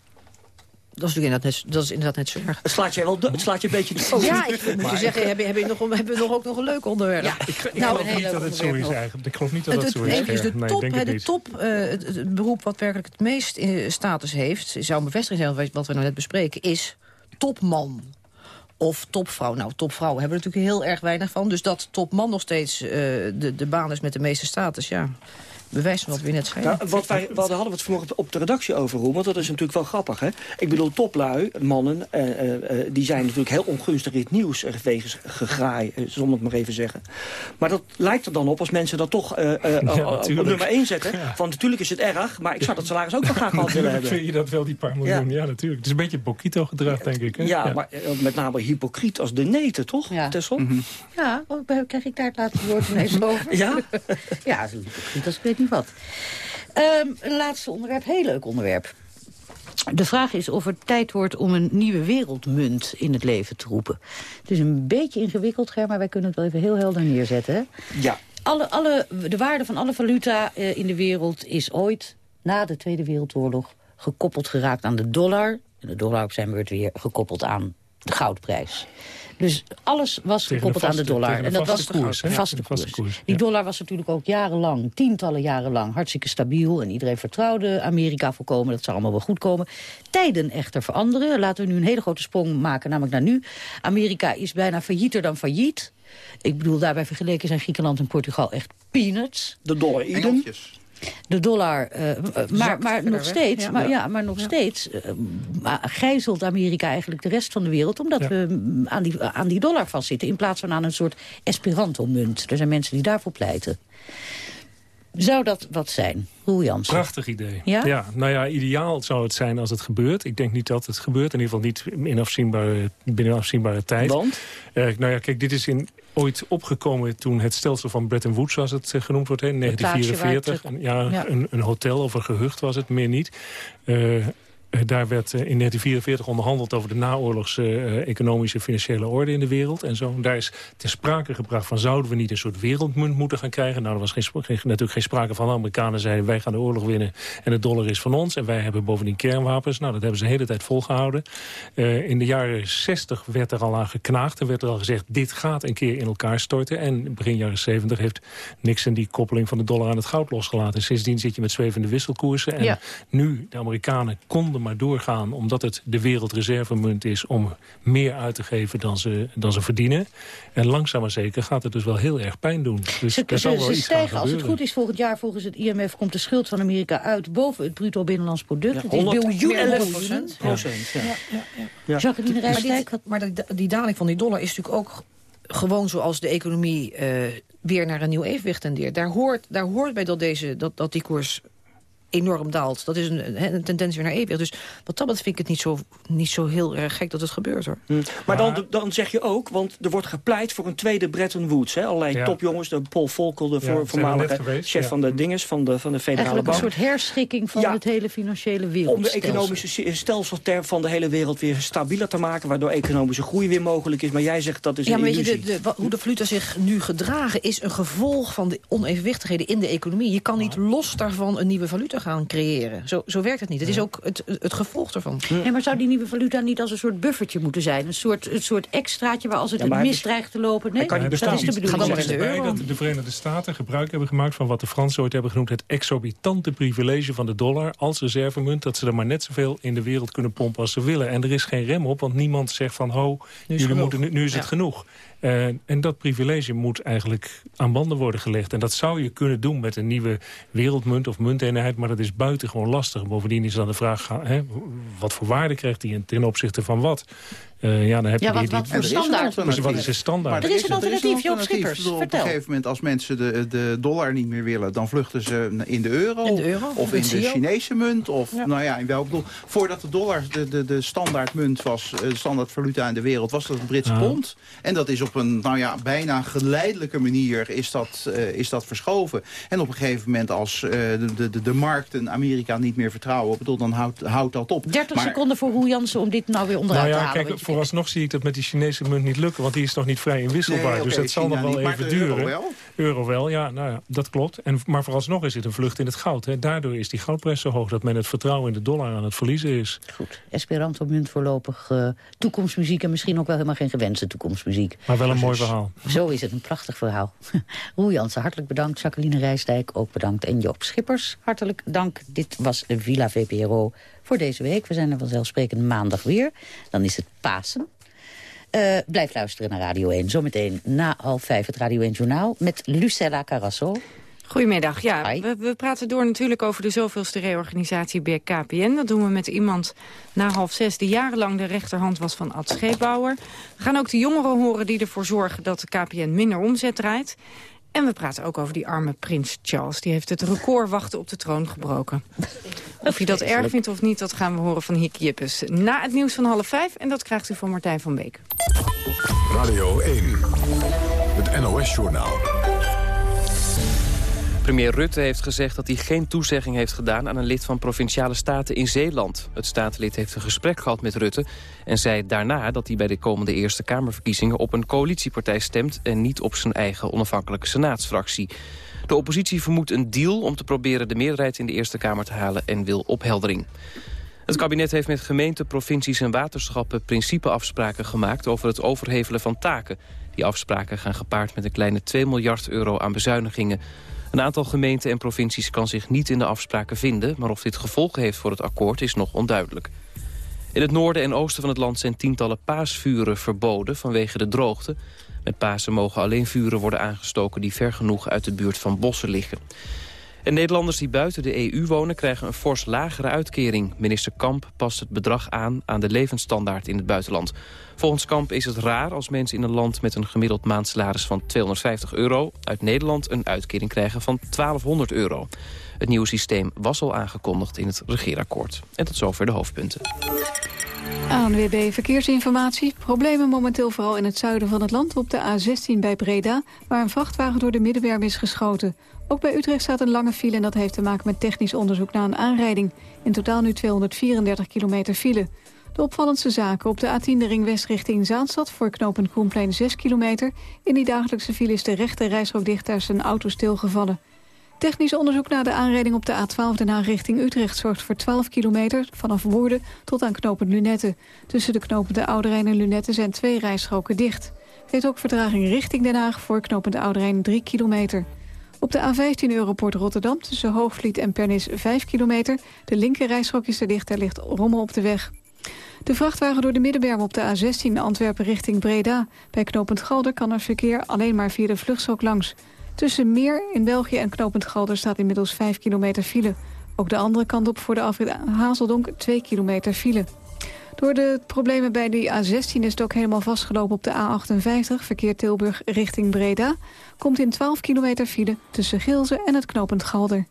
Dat is, inderdaad net, dat is inderdaad net zo erg. Het slaat je, wel het slaat je een beetje de Ja, ik moet je zeggen, hebben, nog, hebben we nog ook nog een leuk onderwerp? Ja, ik, ik nou, geloof niet dat het zo is eigenlijk. Ik geloof niet dat het, het zo is. De top, de top uh, het, het, beroep wat werkelijk het meest status heeft... zou een bevestiging zijn wat we nou net bespreken, is topman of topvrouw. Nou, topvrouwen hebben we natuurlijk heel erg weinig van. Dus dat topman nog steeds uh, de, de baan is met de meeste status, ja bewijs van wat we net schrijven. Nou, wat wij, we hadden het vanmorgen op de redactie over, Roem, want dat is natuurlijk wel grappig. Hè? Ik bedoel, toplui, mannen, uh, uh, die zijn natuurlijk heel ongunstig in het nieuws wegens gegraai, uh, zal ik het maar even zeggen. Maar dat lijkt er dan op als mensen dat toch ja, op nummer 1 zetten. Ja. Van natuurlijk is het erg, maar ik zou dat salaris ook wel graag gehad willen hebben. Vind je dat wel, die paar miljoen? Ja, natuurlijk. Het is een beetje Bokito-gedrag, denk ik. Hè? Ja, maar met name hypocriet als de neten, toch, ja. Tessel? Mm -hmm. Ja, krijg ik daar het laatste woord ineens over? Ja? ja, hypocriet als ik weet niet wat. Um, een laatste onderwerp, heel leuk onderwerp. De vraag is of het tijd wordt om een nieuwe wereldmunt in het leven te roepen. Het is een beetje ingewikkeld, Ger, maar wij kunnen het wel even heel helder neerzetten. Hè? Ja. Alle, alle, de waarde van alle valuta uh, in de wereld is ooit, na de Tweede Wereldoorlog, gekoppeld geraakt aan de dollar. En de dollar op zijn beurt weer gekoppeld aan de goudprijs. Dus alles was gekoppeld aan de dollar. En dat was de koers, vaste, vaste, koers. koers. Die dollar was natuurlijk ook jarenlang, tientallen jaren lang, hartstikke stabiel. En iedereen vertrouwde Amerika volkomen. Dat zou allemaal wel goed komen. Tijden echter veranderen. Laten we nu een hele grote sprong maken, namelijk naar nu. Amerika is bijna faillieter dan failliet. Ik bedoel, daarbij vergeleken zijn Griekenland en Portugal echt peanuts. De dollar idem. De dollar, uh, maar, maar nog steeds, maar, ja, maar nog ja. steeds uh, gijzelt Amerika eigenlijk de rest van de wereld... omdat ja. we aan die, aan die dollar vastzitten... in plaats van aan een soort Esperanto-munt. Er zijn mensen die daarvoor pleiten. Zou dat wat zijn? Roel Jansen. Prachtig idee. Ja? ja? Nou ja, ideaal zou het zijn als het gebeurt. Ik denk niet dat het gebeurt. In ieder geval niet in afzienbare, binnen afzienbare tijd. Want? Uh, nou ja, kijk, dit is in, ooit opgekomen toen het stelsel van Bretton Woods, zoals het uh, genoemd wordt, in 1944. Het... Ja, ja. Een, een, hotel of een gehucht was het, meer niet. Uh, daar werd in 1944 onderhandeld over de naoorlogse uh, economische financiële orde in de wereld. En zo. Daar is ter sprake gebracht van zouden we niet een soort wereldmunt moeten gaan krijgen. Nou, er was geen, geen, natuurlijk geen sprake van. De Amerikanen zeiden wij gaan de oorlog winnen en de dollar is van ons. En wij hebben bovendien kernwapens. Nou, dat hebben ze de hele tijd volgehouden. Uh, in de jaren 60 werd er al aan geknaagd. Er werd er al gezegd dit gaat een keer in elkaar storten. En begin jaren 70 heeft Nixon die koppeling van de dollar aan het goud losgelaten. Sindsdien zit je met zwevende wisselkoersen. En ja. nu, de Amerikanen konden maar doorgaan... omdat het de wereldreservemunt is om meer uit te geven dan ze, dan ze verdienen. En langzaam maar zeker gaat het dus wel heel erg pijn doen. Dus ze, zal wel ze iets stijgen, als het goed is volgend jaar volgens het IMF... komt de schuld van Amerika uit boven het bruto binnenlands product. Ja, het is biljoenen procent. procent. Ja. Ja. Ja, ja, ja. Jacqueline Rijsdijk. Maar, die, maar die, die daling van die dollar is natuurlijk ook gewoon zoals de economie uh, weer naar een nieuw evenwicht tendeert. Daar hoort, daar hoort bij dat, deze, dat, dat die koers enorm daalt. Dat is een, een tendens weer naar eeuwig. Dus wat dat betreft vind ik het niet zo, niet zo heel erg gek dat het gebeurt. hoor. Hm. Maar dan, dan zeg je ook, want er wordt gepleit voor een tweede Bretton Woods. Hè? Allerlei ja. topjongens, de Paul Volcker, de voor, voormalige geweest, chef ja. van de dinges, van de, van de federale Eigenlijk bank. een soort herschikking van het hele financiële wereld. Om de economische stelsel van de hele wereld weer stabieler te maken, waardoor economische groei weer mogelijk is. Maar jij zegt dat is ja, een maar illusie. Weet je, de, de, hoe de valuta zich nu gedragen is een gevolg van de onevenwichtigheden in de economie. Je kan niet los daarvan een nieuwe valuta gaan creëren. Zo, zo werkt het niet. Het is ook het, het gevolg ervan. Ja, maar zou die nieuwe valuta niet als een soort buffertje moeten zijn? Een soort, een soort extraatje waar als het, ja, het mis dreigt te lopen... Nee, kan dat is de bedoeling. Er bij dat de Verenigde Staten gebruik hebben gemaakt... van wat de Fransen ooit hebben genoemd... het exorbitante privilege van de dollar als reservemunt... dat ze er maar net zoveel in de wereld kunnen pompen als ze willen. En er is geen rem op, want niemand zegt van... ho, jullie moeten, nu, nu is het genoeg. Uh, en dat privilege moet eigenlijk aan banden worden gelegd. En dat zou je kunnen doen met een nieuwe wereldmunt of munteenheid... maar dat is buitengewoon lastig. Bovendien is dan de vraag, hè, wat voor waarde krijgt die ten opzichte van wat? Uh, ja, dan heb ja, je wat, wat voor standaard? Wat is een standaard? er is een alternatief, Joop Schippers. Op een gegeven moment, als mensen de, de dollar niet meer willen... dan vluchten ze in de euro, in de euro of in de Chinese munt. Of, nou ja, in welk bedoel. Voordat de dollar de, de, de standaardmunt was, eh, de standaardvaluta in de wereld... was dat het Britse pond. En dat is op een nou ja, bijna geleidelijke manier is dat, uh, is dat verschoven. En op een gegeven moment als uh, de, de, de markten Amerika niet meer vertrouwen... Bedoel, dan houdt, houdt dat op. 30 maar, seconden voor Roel Jansen om dit nou weer onderuit nou ja, te halen. Kijk, vooralsnog zie ik dat met die Chinese munt niet lukken... want die is nog niet vrij inwisselbaar. Nee, okay, dus dat zal nog wel even duren. Euro wel? Euro wel, ja, nou ja, dat klopt. En, maar vooralsnog is het een vlucht in het goud. Hè. Daardoor is die goudprijs zo hoog dat men het vertrouwen in de dollar aan het verliezen is. Goed, Esperanto munt voorlopig uh, toekomstmuziek... en misschien ook wel helemaal geen gewenste toekomstmuziek. Maar wel een mooi verhaal. Zo is het, een prachtig verhaal. Roel Jansen, hartelijk bedankt. Jacqueline Rijsdijk, ook bedankt. En Joop Schippers, hartelijk dank. Dit was Villa VPRO voor deze week. We zijn er vanzelfsprekend maandag weer. Dan is het Pasen. Uh, blijf luisteren naar Radio 1. Zometeen na half vijf het Radio 1 Journaal met Lucella Carrasso. Goedemiddag. Ja, we, we, praten door natuurlijk over de zoveelste reorganisatie bij KPN. Dat doen we met iemand na half zes die jarenlang de rechterhand was van Ad Scheepbouwer. We gaan ook de jongeren horen die ervoor zorgen dat de KPN minder omzet draait. En we praten ook over die arme prins Charles. Die heeft het record wachten op de troon gebroken. Of je dat erg vindt of niet, dat gaan we horen van Hick Jippes. Na het nieuws van half vijf en dat krijgt u van Martijn van Beek. Radio 1, het NOS-journaal. Premier Rutte heeft gezegd dat hij geen toezegging heeft gedaan... aan een lid van Provinciale Staten in Zeeland. Het statenlid heeft een gesprek gehad met Rutte... en zei daarna dat hij bij de komende Eerste Kamerverkiezingen... op een coalitiepartij stemt en niet op zijn eigen onafhankelijke senaatsfractie. De oppositie vermoedt een deal om te proberen de meerderheid in de Eerste Kamer te halen... en wil opheldering. Het kabinet heeft met gemeenten, provincies en waterschappen... principeafspraken gemaakt over het overhevelen van taken. Die afspraken gaan gepaard met een kleine 2 miljard euro aan bezuinigingen. Een aantal gemeenten en provincies kan zich niet in de afspraken vinden... maar of dit gevolgen heeft voor het akkoord is nog onduidelijk. In het noorden en oosten van het land zijn tientallen paasvuren verboden vanwege de droogte. Met Pasen mogen alleen vuren worden aangestoken die ver genoeg uit de buurt van bossen liggen. En Nederlanders die buiten de EU wonen krijgen een fors lagere uitkering. Minister Kamp past het bedrag aan aan de levensstandaard in het buitenland. Volgens Kamp is het raar als mensen in een land met een gemiddeld maandsalaris van 250 euro... uit Nederland een uitkering krijgen van 1200 euro. Het nieuwe systeem was al aangekondigd in het regeerakkoord. En tot zover de hoofdpunten. ANWB Verkeersinformatie. Problemen momenteel vooral in het zuiden van het land op de A16 bij Breda... waar een vrachtwagen door de middenberm is geschoten. Ook bij Utrecht staat een lange file en dat heeft te maken met technisch onderzoek na een aanrijding. In totaal nu 234 kilometer file. De opvallendste zaken op de A10 de ring west richting Zaanstad... voor knooppunt Koenplein 6 kilometer. In die dagelijkse file is de rechte reisrook dicht, daar is een auto stilgevallen. Technisch onderzoek na de aanrijding op de A12 Den Haag richting Utrecht... zorgt voor 12 kilometer vanaf Woerden tot aan knooppunt Lunette. Tussen de knopende Ouderijn en Lunette zijn twee rijstroken dicht. Heeft ook vertraging richting Den Haag voor knooppunt Ouderijn 3 kilometer. Op de A15 Europort Rotterdam tussen Hoogvliet en Pernis 5 kilometer. De linker rijstrook is dicht, er ligt rommel op de weg. De vrachtwagen door de middenberm op de A16 Antwerpen richting Breda. Bij knooppunt Galder kan er verkeer alleen maar via de vluchtstrook langs. Tussen Meer in België en knooppunt Galder staat inmiddels 5 kilometer file. Ook de andere kant op voor de afrit Hazeldonk 2 kilometer file. Door de problemen bij de A16 is het ook helemaal vastgelopen op de A58... verkeer Tilburg richting Breda. Komt in 12 kilometer file tussen Gilze en het knooppunt Galder.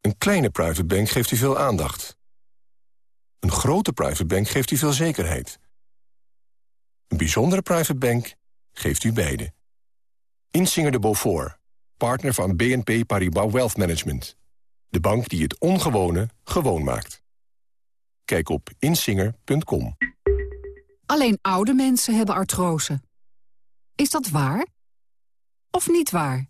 Een kleine private bank geeft u veel aandacht. Een grote private bank geeft u veel zekerheid. Een bijzondere private bank geeft u beide. Insinger de Beaufort, partner van BNP Paribas Wealth Management. De bank die het ongewone gewoon maakt. Kijk op insinger.com. Alleen oude mensen hebben artrose. Is dat waar? Of niet waar?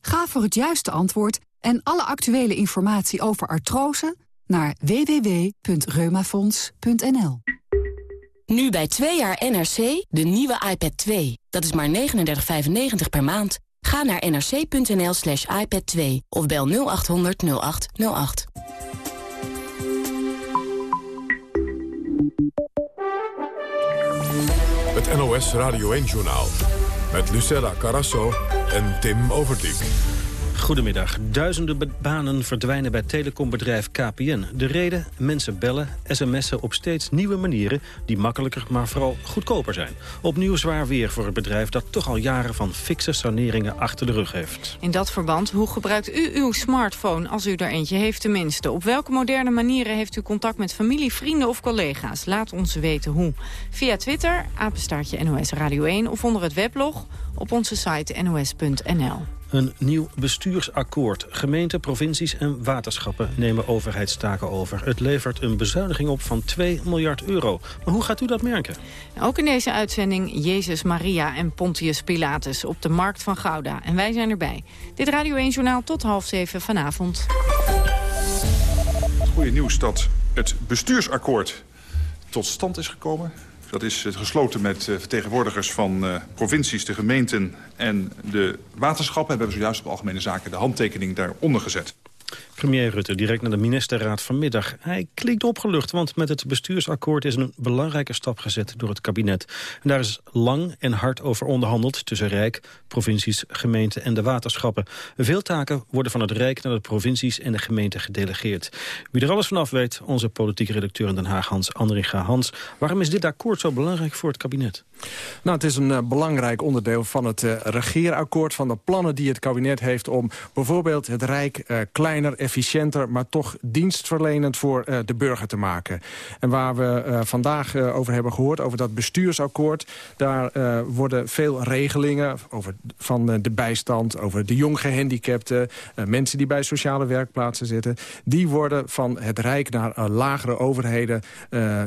Ga voor het juiste antwoord en alle actuele informatie over artrose naar www.reumafonds.nl. Nu bij 2 jaar NRC de nieuwe iPad 2. Dat is maar 39,95 per maand. Ga naar nrc.nl slash iPad 2 of bel 0800 0808. het NOS Radio 1-journaal. Met Lucella Carasso en Tim Overdijk. Goedemiddag. Duizenden banen verdwijnen bij telecombedrijf KPN. De reden? Mensen bellen, sms'en op steeds nieuwe manieren... die makkelijker, maar vooral goedkoper zijn. Opnieuw zwaar weer voor het bedrijf dat toch al jaren van fikse saneringen achter de rug heeft. In dat verband, hoe gebruikt u uw smartphone als u er eentje heeft tenminste? Op welke moderne manieren heeft u contact met familie, vrienden of collega's? Laat ons weten hoe. Via Twitter, apenstaartje NOS Radio 1 of onder het weblog op onze site nos.nl. Een nieuw bestuursakkoord. Gemeenten, provincies en waterschappen nemen overheidstaken over. Het levert een bezuiniging op van 2 miljard euro. Maar hoe gaat u dat merken? Ook in deze uitzending Jezus, Maria en Pontius Pilatus op de Markt van Gouda. En wij zijn erbij. Dit Radio 1 Journaal tot half zeven vanavond. Goede nieuws dat het bestuursakkoord tot stand is gekomen. Dat is gesloten met eh, vertegenwoordigers van uh, provincies, de gemeenten en de waterschappen. We hebben zojuist op Algemene Zaken de handtekening daaronder gezet. Premier Rutte direct naar de ministerraad vanmiddag. Hij klinkt opgelucht, want met het bestuursakkoord is een belangrijke stap gezet door het kabinet. En daar is lang en hard over onderhandeld tussen Rijk, provincies, gemeenten en de waterschappen. Veel taken worden van het Rijk naar de provincies en de gemeenten gedelegeerd. Wie er alles vanaf weet, onze politieke redacteur in Den Haag, Hans Andringa. Hans, waarom is dit akkoord zo belangrijk voor het kabinet? Nou, het is een uh, belangrijk onderdeel van het uh, regeerakkoord... van de plannen die het kabinet heeft om bijvoorbeeld het Rijk uh, kleiner, efficiënter... maar toch dienstverlenend voor de burger te maken. En waar we vandaag over hebben gehoord, over dat bestuursakkoord... daar worden veel regelingen over van de bijstand... over de jong gehandicapten, mensen die bij sociale werkplaatsen zitten... die worden van het Rijk naar lagere overheden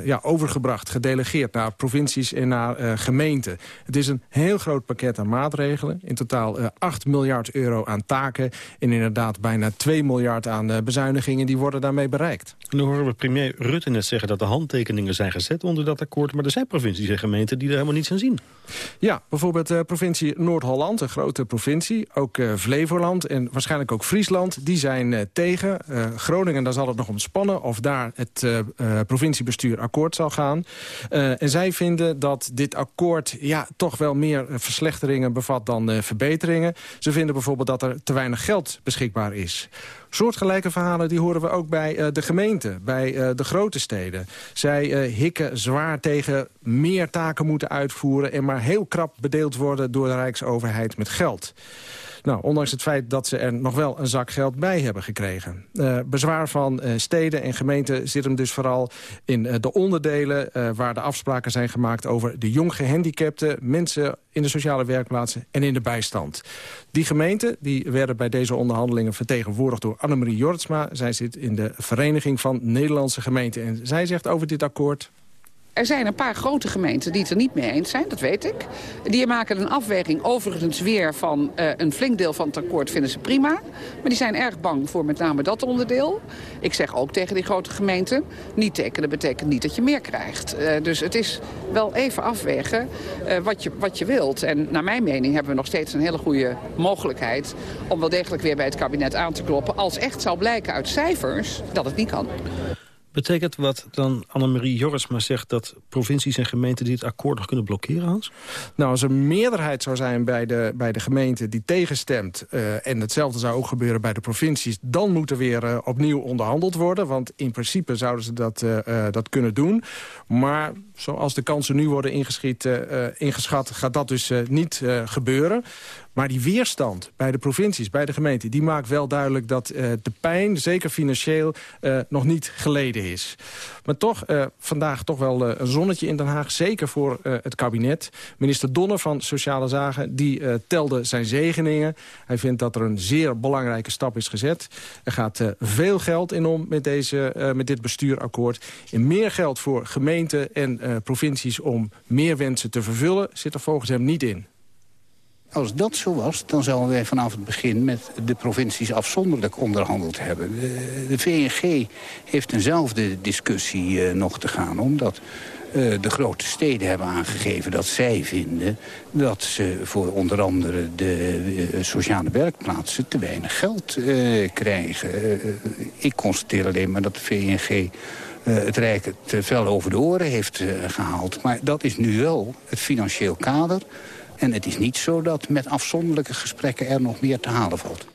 ja, overgebracht, gedelegeerd... naar provincies en naar gemeente. Het is een heel groot pakket aan maatregelen. In totaal uh, eh, 8 miljard euro aan taken. En inderdaad bijna 2 miljard uh, bezuinigingen. Die worden daarmee bereikt. Nu horen we premier Rutte net zeggen dat de handtekeningen zijn gezet onder dat akkoord. Maar er zijn provincies en gemeenten die er helemaal niets aan zien. Ja, bijvoorbeeld de uh, provincie Noord-Holland, een grote provincie. Ook uh, Flevoland en waarschijnlijk ook Friesland. Die zijn tegen. Groningen, daar zal het nog ontspannen of daar het provinciebestuur akkoord zal gaan. en zij vinden dat dit akkoord ja, toch wel meer verslechteringen bevat dan verbeteringen. Ze vinden bijvoorbeeld dat er te weinig geld beschikbaar is. Soortgelijke verhalen die horen we ook bij uh, de gemeente, bij uh, de grote steden. Zij hikken zwaar tegen meer taken moeten uitvoeren... en maar heel krap bedeeld worden door de Rijksoverheid met geld. Nou, ondanks het feit dat ze er nog wel een zak geld bij hebben gekregen. Uh, bezwaar van uh, steden en gemeenten zit hem dus vooral in uh, de onderdelen... waar de afspraken zijn gemaakt over de jong gehandicapten... mensen in de sociale werkplaatsen en in de bijstand. Die gemeenten die werden bij deze onderhandelingen vertegenwoordigd door Annemarie Jortsma. Zij zit in de Vereniging van Nederlandse Gemeenten. En zij zegt over dit akkoord... Er zijn een paar grote gemeenten die het er niet mee eens zijn, dat weet ik. Die maken een afweging overigens weer van uh, een flink deel van het akkoord vinden ze prima. Maar die zijn erg bang voor met name dat onderdeel. Ik zeg ook tegen die grote gemeenten, niet tekenen betekent niet dat je meer krijgt. Uh, dus het is wel even afwegen uh, wat, je, wat je wilt. En naar mijn mening hebben we nog steeds een hele goede mogelijkheid... om wel degelijk weer bij het kabinet aan te kloppen... als echt zou blijken uit cijfers dat het niet kan. Betekent wat dan Annemarie Jorisma zegt... dat provincies en gemeenten die het akkoord nog kunnen blokkeren, Hans? Nou, als er meerderheid zou zijn bij de, bij de gemeente die tegenstemt... Uh, en hetzelfde zou ook gebeuren bij de provincies... dan moet er weer uh, opnieuw onderhandeld worden. Want in principe zouden ze dat, uh, dat kunnen doen. Maar zoals de kansen nu worden ingeschiet, ingeschat... gaat dat dus niet gebeuren. Maar die weerstand bij de provincies, bij de gemeenten... die maakt wel duidelijk dat uh, de pijn, zeker financieel, uh, nog niet geleden is. Maar toch, uh, vandaag toch wel een zonnetje in Den Haag. Zeker voor het kabinet. Minister Donner van Sociale Zaken, die telde zijn zegeningen. Hij vindt dat er een zeer belangrijke stap is gezet. Er gaat veel geld in om met, deze, met dit bestuurakkoord. En meer geld voor gemeenten en provincies om meer wensen te vervullen... zit er volgens hem niet in. Als dat zo was, dan zouden wij vanaf het begin met de provincies afzonderlijk onderhandeld hebben. De, VNG heeft eenzelfde discussie uh, nog te gaan, omdat uh, de grote steden hebben aangegeven dat zij vinden... dat ze voor onder andere de uh, sociale werkplaatsen te weinig geld krijgen. ik constateer alleen maar dat de VNG het Rijk het vel over de oren heeft gehaald. Maar dat is nu wel het financieel kader. En het is niet zo dat met afzonderlijke gesprekken er nog meer te halen valt.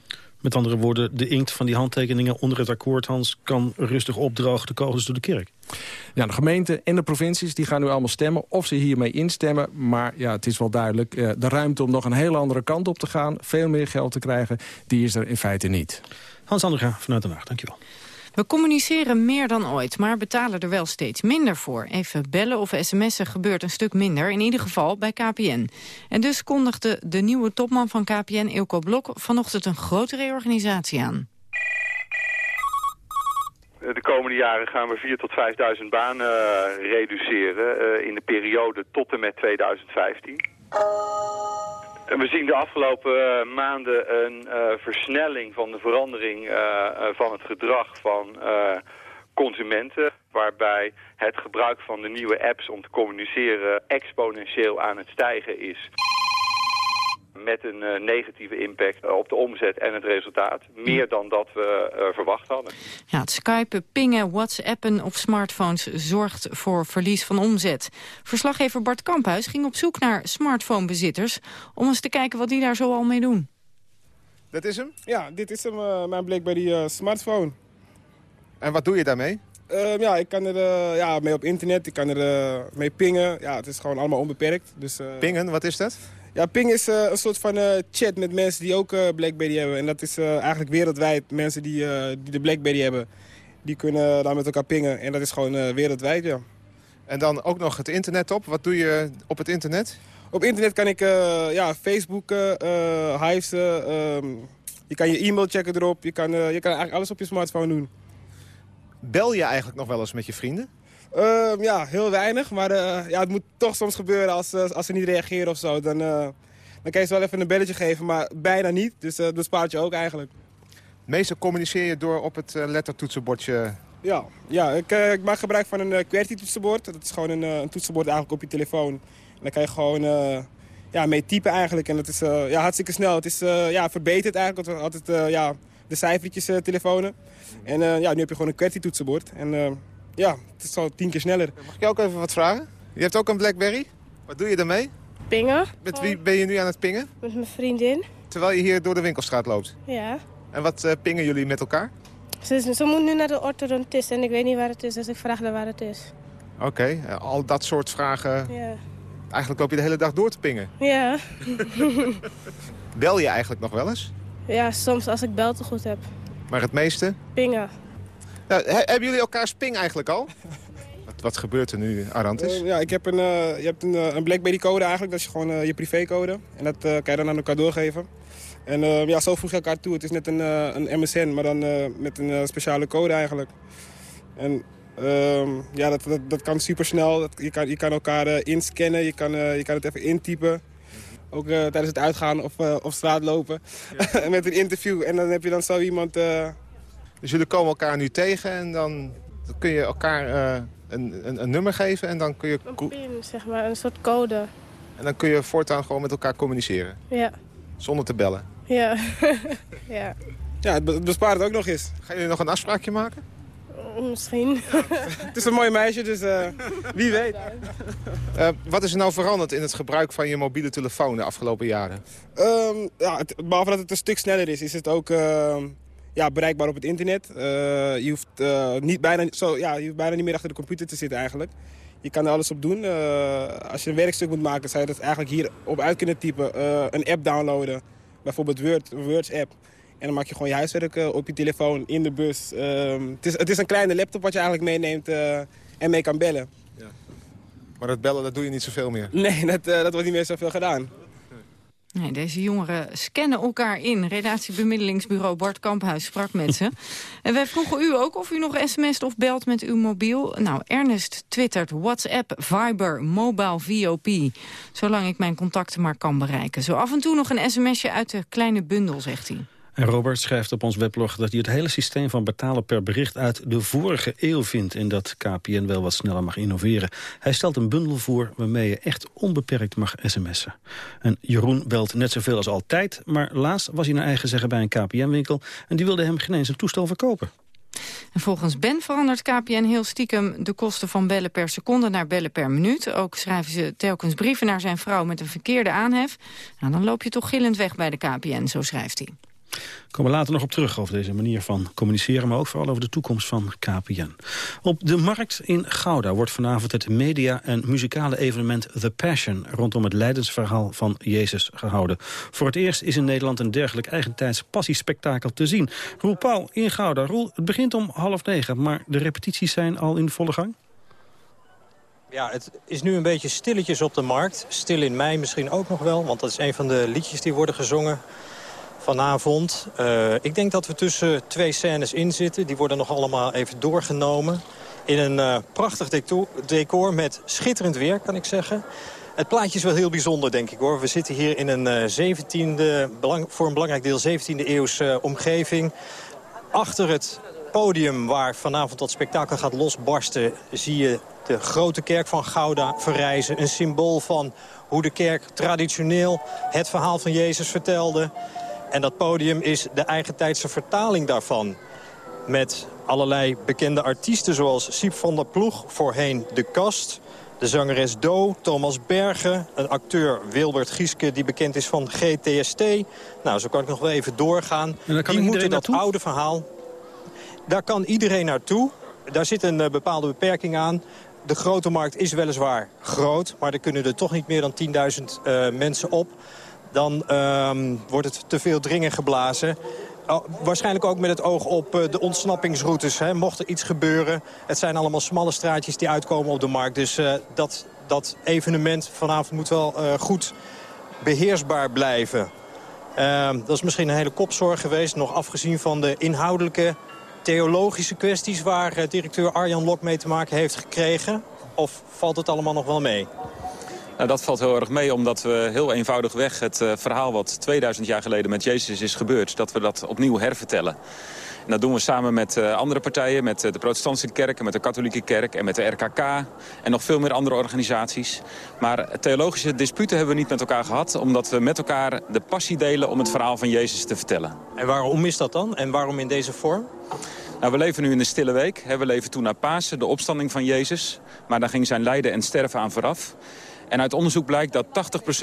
Met andere woorden, de inkt van die handtekeningen onder het akkoord, Hans, kan rustig opdrogen de kogels door de kerk. Ja, de gemeenten en de provincies die gaan nu allemaal stemmen of ze hiermee instemmen. Maar ja, het is wel duidelijk, eh, de ruimte om nog een hele andere kant op te gaan, veel meer geld te krijgen, die is er in feite niet. Hans Andega vanuit Den Haag, dankjewel. We communiceren meer dan ooit, maar betalen er wel steeds minder voor. Even bellen of sms'en gebeurt een stuk minder, in ieder geval bij KPN. En dus kondigde de nieuwe topman van KPN, Ilko Blok, vanochtend een grote reorganisatie aan. De komende jaren gaan we 4.000 tot 5.000 banen uh, reduceren uh, in de periode tot en met 2015. We zien de afgelopen uh, maanden een uh, versnelling van de verandering uh, van het gedrag van consumenten. Waarbij het gebruik van de nieuwe apps om te communiceren exponentieel aan het stijgen is met een uh, negatieve impact op de omzet en het resultaat. Meer dan dat we uh, verwacht hadden. Ja, het skypen, pingen, whatsappen op smartphones zorgt voor verlies van omzet. Verslaggever Bart Kamphuis ging op zoek naar smartphonebezitters... om eens te kijken wat die daar zo al mee doen. Dat is hem? Ja, dit is hem, uh, mijn blik bij die smartphone. En wat doe je daarmee? Ehm, ja, ik kan er ja, mee op internet, ik kan er mee pingen. Ja, het is gewoon allemaal onbeperkt. Dus, Pingen, wat is dat? Ja, ping is uh, een soort van uh, chat met mensen die ook uh, Blackberry hebben. En dat is eigenlijk wereldwijd. Mensen die, die de Blackberry hebben, die kunnen dan met elkaar pingen. En dat is gewoon wereldwijd, ja. En dan ook nog het internet op. Wat doe je op het internet? Op internet kan ik ja, Facebook, Hives, um, je kan je e-mail checken erop. Je kan, je kan eigenlijk alles op je smartphone doen. Bel je eigenlijk nog wel eens met je vrienden? Uh, ja, heel weinig. Maar uh, ja, het moet toch soms gebeuren als, uh, als ze niet reageren of zo. Dan, dan kan je ze wel even een belletje geven, maar bijna niet. Dus dat bespaart je ook eigenlijk. Meestal communiceer je door op het lettertoetsenbordje? Ja, ja ik, ik, maak gebruik van een QWERTY-toetsenbord. Dat is gewoon een, een, toetsenbord eigenlijk op je telefoon. En dan kan je gewoon ja, mee typen eigenlijk. En dat is ja, hartstikke snel. Het is ja, verbeterd eigenlijk. Want we altijd ja, de cijfertjes telefonen. En ja, nu heb je gewoon een QWERTY-toetsenbord. En ja, het is al tien keer sneller. Mag ik jou ook even wat vragen? Je hebt ook een Blackberry. Wat doe je daarmee? Pingen. Met wie ben je nu aan het pingen? Met mijn vriendin. Terwijl je hier door de winkelstraat loopt? Ja. En wat uh, pingen jullie met elkaar? Ze, ze moet nu naar de orthodontist en ik weet niet waar het is, dus ik vraag haar waar het is. Oké, okay. uh, al dat soort vragen. Ja. Eigenlijk loop je de hele dag door te pingen. Ja. Bel je eigenlijk nog wel eens? Ja, soms als ik bel te goed heb. Maar het meeste? Pingen. Nou, hebben jullie elkaars ping eigenlijk al? wat, wat, gebeurt er nu, Arantis? Uh, ja, ik heb een, uh, je hebt een, uh, een BlackBerry-code eigenlijk. Dat is gewoon je privécode. En dat kan je dan aan elkaar doorgeven. En ja, zo voeg je elkaar toe. Het is net een, een MSN, maar dan met een speciale code eigenlijk. En ehm, ja, dat, dat, dat kan super snel. Je kan, je kan elkaar inscannen, je kan, je kan het even intypen. Ook tijdens het uitgaan of, of straatlopen. Ja. met een interview. En dan heb je dan zo iemand... Dus jullie komen elkaar nu tegen en dan, dan kun je elkaar uh, een, een, een, nummer geven en dan kun je... Een pin, zeg maar, een soort code. En dan kun je voortaan gewoon met elkaar communiceren? Ja. Zonder te bellen? Ja. ja. Ja, het bespaart het ook nog eens. Gaan jullie nog een afspraakje maken? Misschien. het is een mooi meisje, dus uh, wie weet. Uh, wat is er nou veranderd in het gebruik van je mobiele telefoon de afgelopen jaren? Um, ja, het, behalve dat het een stuk sneller is, is het ook... Uh, ja, bereikbaar op het internet. Uh, je, hoeft, uh, niet bijna, zo, ja, je hoeft bijna niet meer achter de computer te zitten eigenlijk. Je kan er alles op doen. Uh, als je een werkstuk moet maken, zou je dat eigenlijk hier op uit kunnen typen. een app downloaden, bijvoorbeeld Word, Words app. En dan maak je gewoon je huiswerk op je telefoon, in de bus. Ehm, het, is, het is een kleine laptop wat je eigenlijk meeneemt en mee kan bellen. Ja. Maar dat bellen, dat doe je niet zoveel meer? Nee, dat, dat wordt niet meer zoveel gedaan. Nee, deze jongeren scannen elkaar in. Redactiebemiddelingsbureau Bart Kamphuis sprak met ze. en wij vroegen u ook of u nog sms't of belt met uw mobiel. Nou, Ernest twittert WhatsApp, Viber, Mobile VOP. Zolang ik mijn contacten maar kan bereiken. Zo af en toe nog een sms'je uit de kleine bundel, zegt hij. Robert schrijft op ons weblog dat hij het hele systeem van betalen per bericht uit de vorige eeuw vindt en dat KPN wel wat sneller mag innoveren. Hij stelt een bundel voor waarmee je echt onbeperkt mag sms'en. En Jeroen belt net zoveel als altijd, maar laatst was hij naar eigen zeggen bij een KPN-winkel en die wilde hem geen eens een toestel verkopen. En volgens Ben verandert KPN heel stiekem de kosten van bellen per seconde naar bellen per minuut. Ook schrijven ze telkens brieven naar zijn vrouw met een verkeerde aanhef. Nou, dan loop je toch gillend weg bij de KPN, zo schrijft hij. Komen we later nog op terug over deze manier van communiceren... maar ook vooral over de toekomst van KPN. Op de markt in Gouda wordt vanavond het media- en muzikale evenement The Passion... rondom het leidensverhaal van Jezus gehouden. Voor het eerst is in Nederland een dergelijk eigentijds passiespektakel te zien. Roel Pauw in Gouda. Roel, het begint om half negen, maar de repetities zijn al in volle gang? Ja, het is nu een beetje stilletjes op de markt. Stil in mei misschien ook nog wel, want dat is een van de liedjes die worden gezongen vanavond. Uh, ik denk dat we tussen twee scènes in zitten. Die worden nog allemaal even doorgenomen. In een uh, prachtig decor met schitterend weer, kan ik zeggen. Het plaatje is wel heel bijzonder, denk ik, hoor. We zitten hier in een uh, 17e, belang, voor een belangrijk deel 17e eeuwse omgeving. Achter het podium waar vanavond dat spektakel gaat losbarsten... zie je de grote kerk van Gouda verrijzen. Een symbool van hoe de kerk traditioneel het verhaal van Jezus vertelde. En dat podium is de eigentijdse vertaling daarvan. Met allerlei bekende artiesten zoals Siep van der Ploeg, voorheen De Kast... de zangeres Do, Thomas Bergen, een acteur Wilbert Gieske... die bekend is van GTST. Nou, zo kan ik nog wel even doorgaan. die moeten dat oude verhaal... Daar kan iedereen naartoe. Daar zit een uh, bepaalde beperking aan. De grote markt is weliswaar groot, maar er kunnen er toch niet meer dan 10.000 uh, mensen op dan uh, wordt het te veel dringen geblazen. Oh, waarschijnlijk ook met het oog op uh, de ontsnappingsroutes. Hè. Mocht er iets gebeuren, het zijn allemaal smalle straatjes die uitkomen op de markt. Dus uh, dat, dat evenement vanavond moet wel uh, goed beheersbaar blijven. Ehm, dat is misschien een hele kopzorg geweest. Nog afgezien van de inhoudelijke theologische kwesties... waar directeur Arjan Lok mee te maken heeft gekregen. Of valt het allemaal nog wel mee? Nou, dat valt heel erg mee, omdat we heel eenvoudigweg het uh, verhaal... wat 2000 jaar geleden met Jezus is gebeurd, dat we dat opnieuw hervertellen. En dat doen we samen met uh, andere partijen, met uh, de protestantse kerk... met de katholieke kerk en met de RKK en nog veel meer andere organisaties. Maar theologische disputen hebben we niet met elkaar gehad... omdat we met elkaar de passie delen om het verhaal van Jezus te vertellen. En waarom is dat dan? En waarom in deze vorm? Nou, we leven nu in de stille week. We leven toen naar Pasen, de opstanding van Jezus. Maar daar ging zijn lijden en sterven aan vooraf. En uit onderzoek blijkt dat 80%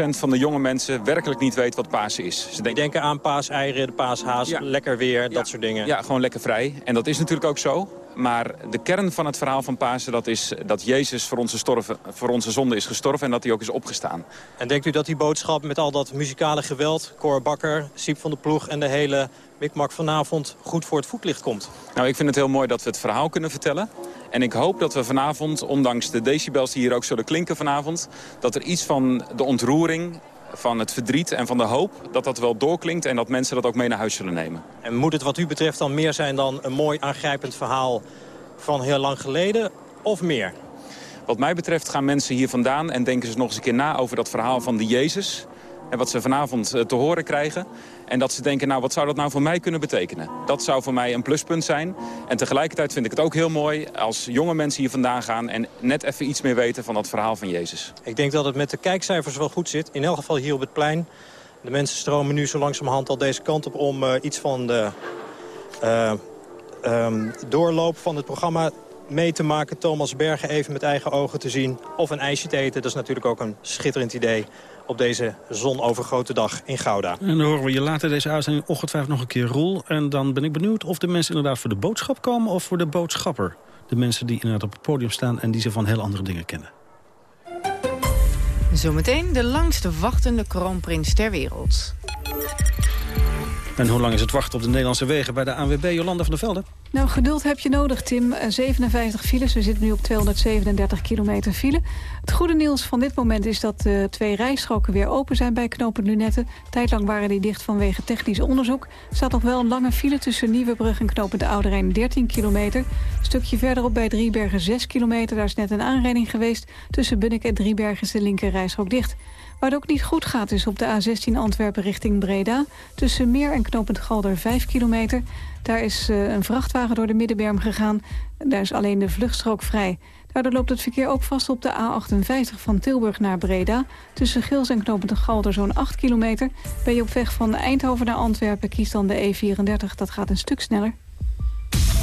van de jonge mensen werkelijk niet weet wat Pasen is. Ze denken aan paaseieren, de paashaas, ja. lekker weer, dat soort dingen. Ja, gewoon lekker vrij. En dat is natuurlijk ook zo. Maar de kern van het verhaal van Pasen dat is dat Jezus voor onze, storven, voor onze zonde is gestorven en dat hij ook is opgestaan. En denkt u dat die boodschap met al dat muzikale geweld, Cor Bakker, Siep van de Ploeg en de hele mikmak vanavond goed voor het voetlicht komt? Nou, ik vind het heel mooi dat we het verhaal kunnen vertellen. En ik hoop dat we vanavond, ondanks de decibels die hier ook zullen klinken vanavond... dat er iets van de ontroering, van het verdriet en van de hoop... dat dat wel doorklinkt en dat mensen dat ook mee naar huis zullen nemen. En moet het wat u betreft dan meer zijn dan een mooi aangrijpend verhaal van heel lang geleden of meer? Wat mij betreft gaan mensen hier vandaan en denken ze nog eens een keer na over dat verhaal van de Jezus... En wat ze vanavond eh, te horen krijgen. En dat ze denken, nou, wat zou dat nou voor mij kunnen betekenen? Dat zou voor mij een pluspunt zijn. En tegelijkertijd vind ik het ook heel mooi als jonge mensen hier vandaan gaan... en net even iets meer weten van dat verhaal van Jezus. Ik denk dat het met de kijkcijfers wel goed zit. In elk geval hier op het plein. De mensen stromen nu zo langzamerhand al deze kant op... om uh, iets van de uh, um, doorloop van het programma mee te maken. Thomas Bergen even met eigen ogen te zien. Of een ijsje te eten. Dat is natuurlijk ook een schitterend idee op deze zonovergrote dag in Gouda. En dan horen we je later deze uitzending ongetwijfeld nog een keer Roel. En dan ben ik benieuwd of de mensen inderdaad voor de boodschap komen of voor de boodschapper. De mensen die inderdaad op het podium staan en die ze van heel andere dingen kennen. Zometeen de langste wachtende kroonprins ter wereld. En hoe lang is het wachten op de Nederlandse wegen bij de ANWB Jolanda van der Velde? Nou, geduld heb je nodig, Tim. 57 eh, files, we zitten nu op 237 kilometer file. Het goede nieuws van dit moment is dat de twee rijstroken weer open zijn bij knopen Lunette. Tijdlang waren die dicht vanwege technisch onderzoek. Er staat nog wel een lange file tussen Nieuwebrug en knopen de Oude Rijn 13 kilometer. Een stukje verderop bij Driebergen 6 kilometer. Daar is net een aanrijding geweest. Tussen Bunnik en Driebergen is de linker rijstrook dicht. Waar het ook niet goed gaat is op de A16 Antwerpen richting Breda. Tussen Meer en Knopend Galder 5 kilometer. Daar is uh, een vrachtwagen door de middenberm gegaan. Daar is alleen de vluchtstrook vrij. Daardoor loopt het verkeer ook vast op de A58 van Tilburg naar Breda. Tussen Gils en Knopend Galder zo'n 8 kilometer. Ben je op weg van Eindhoven naar Antwerpen, kies dan de E34. Dat gaat een stuk sneller.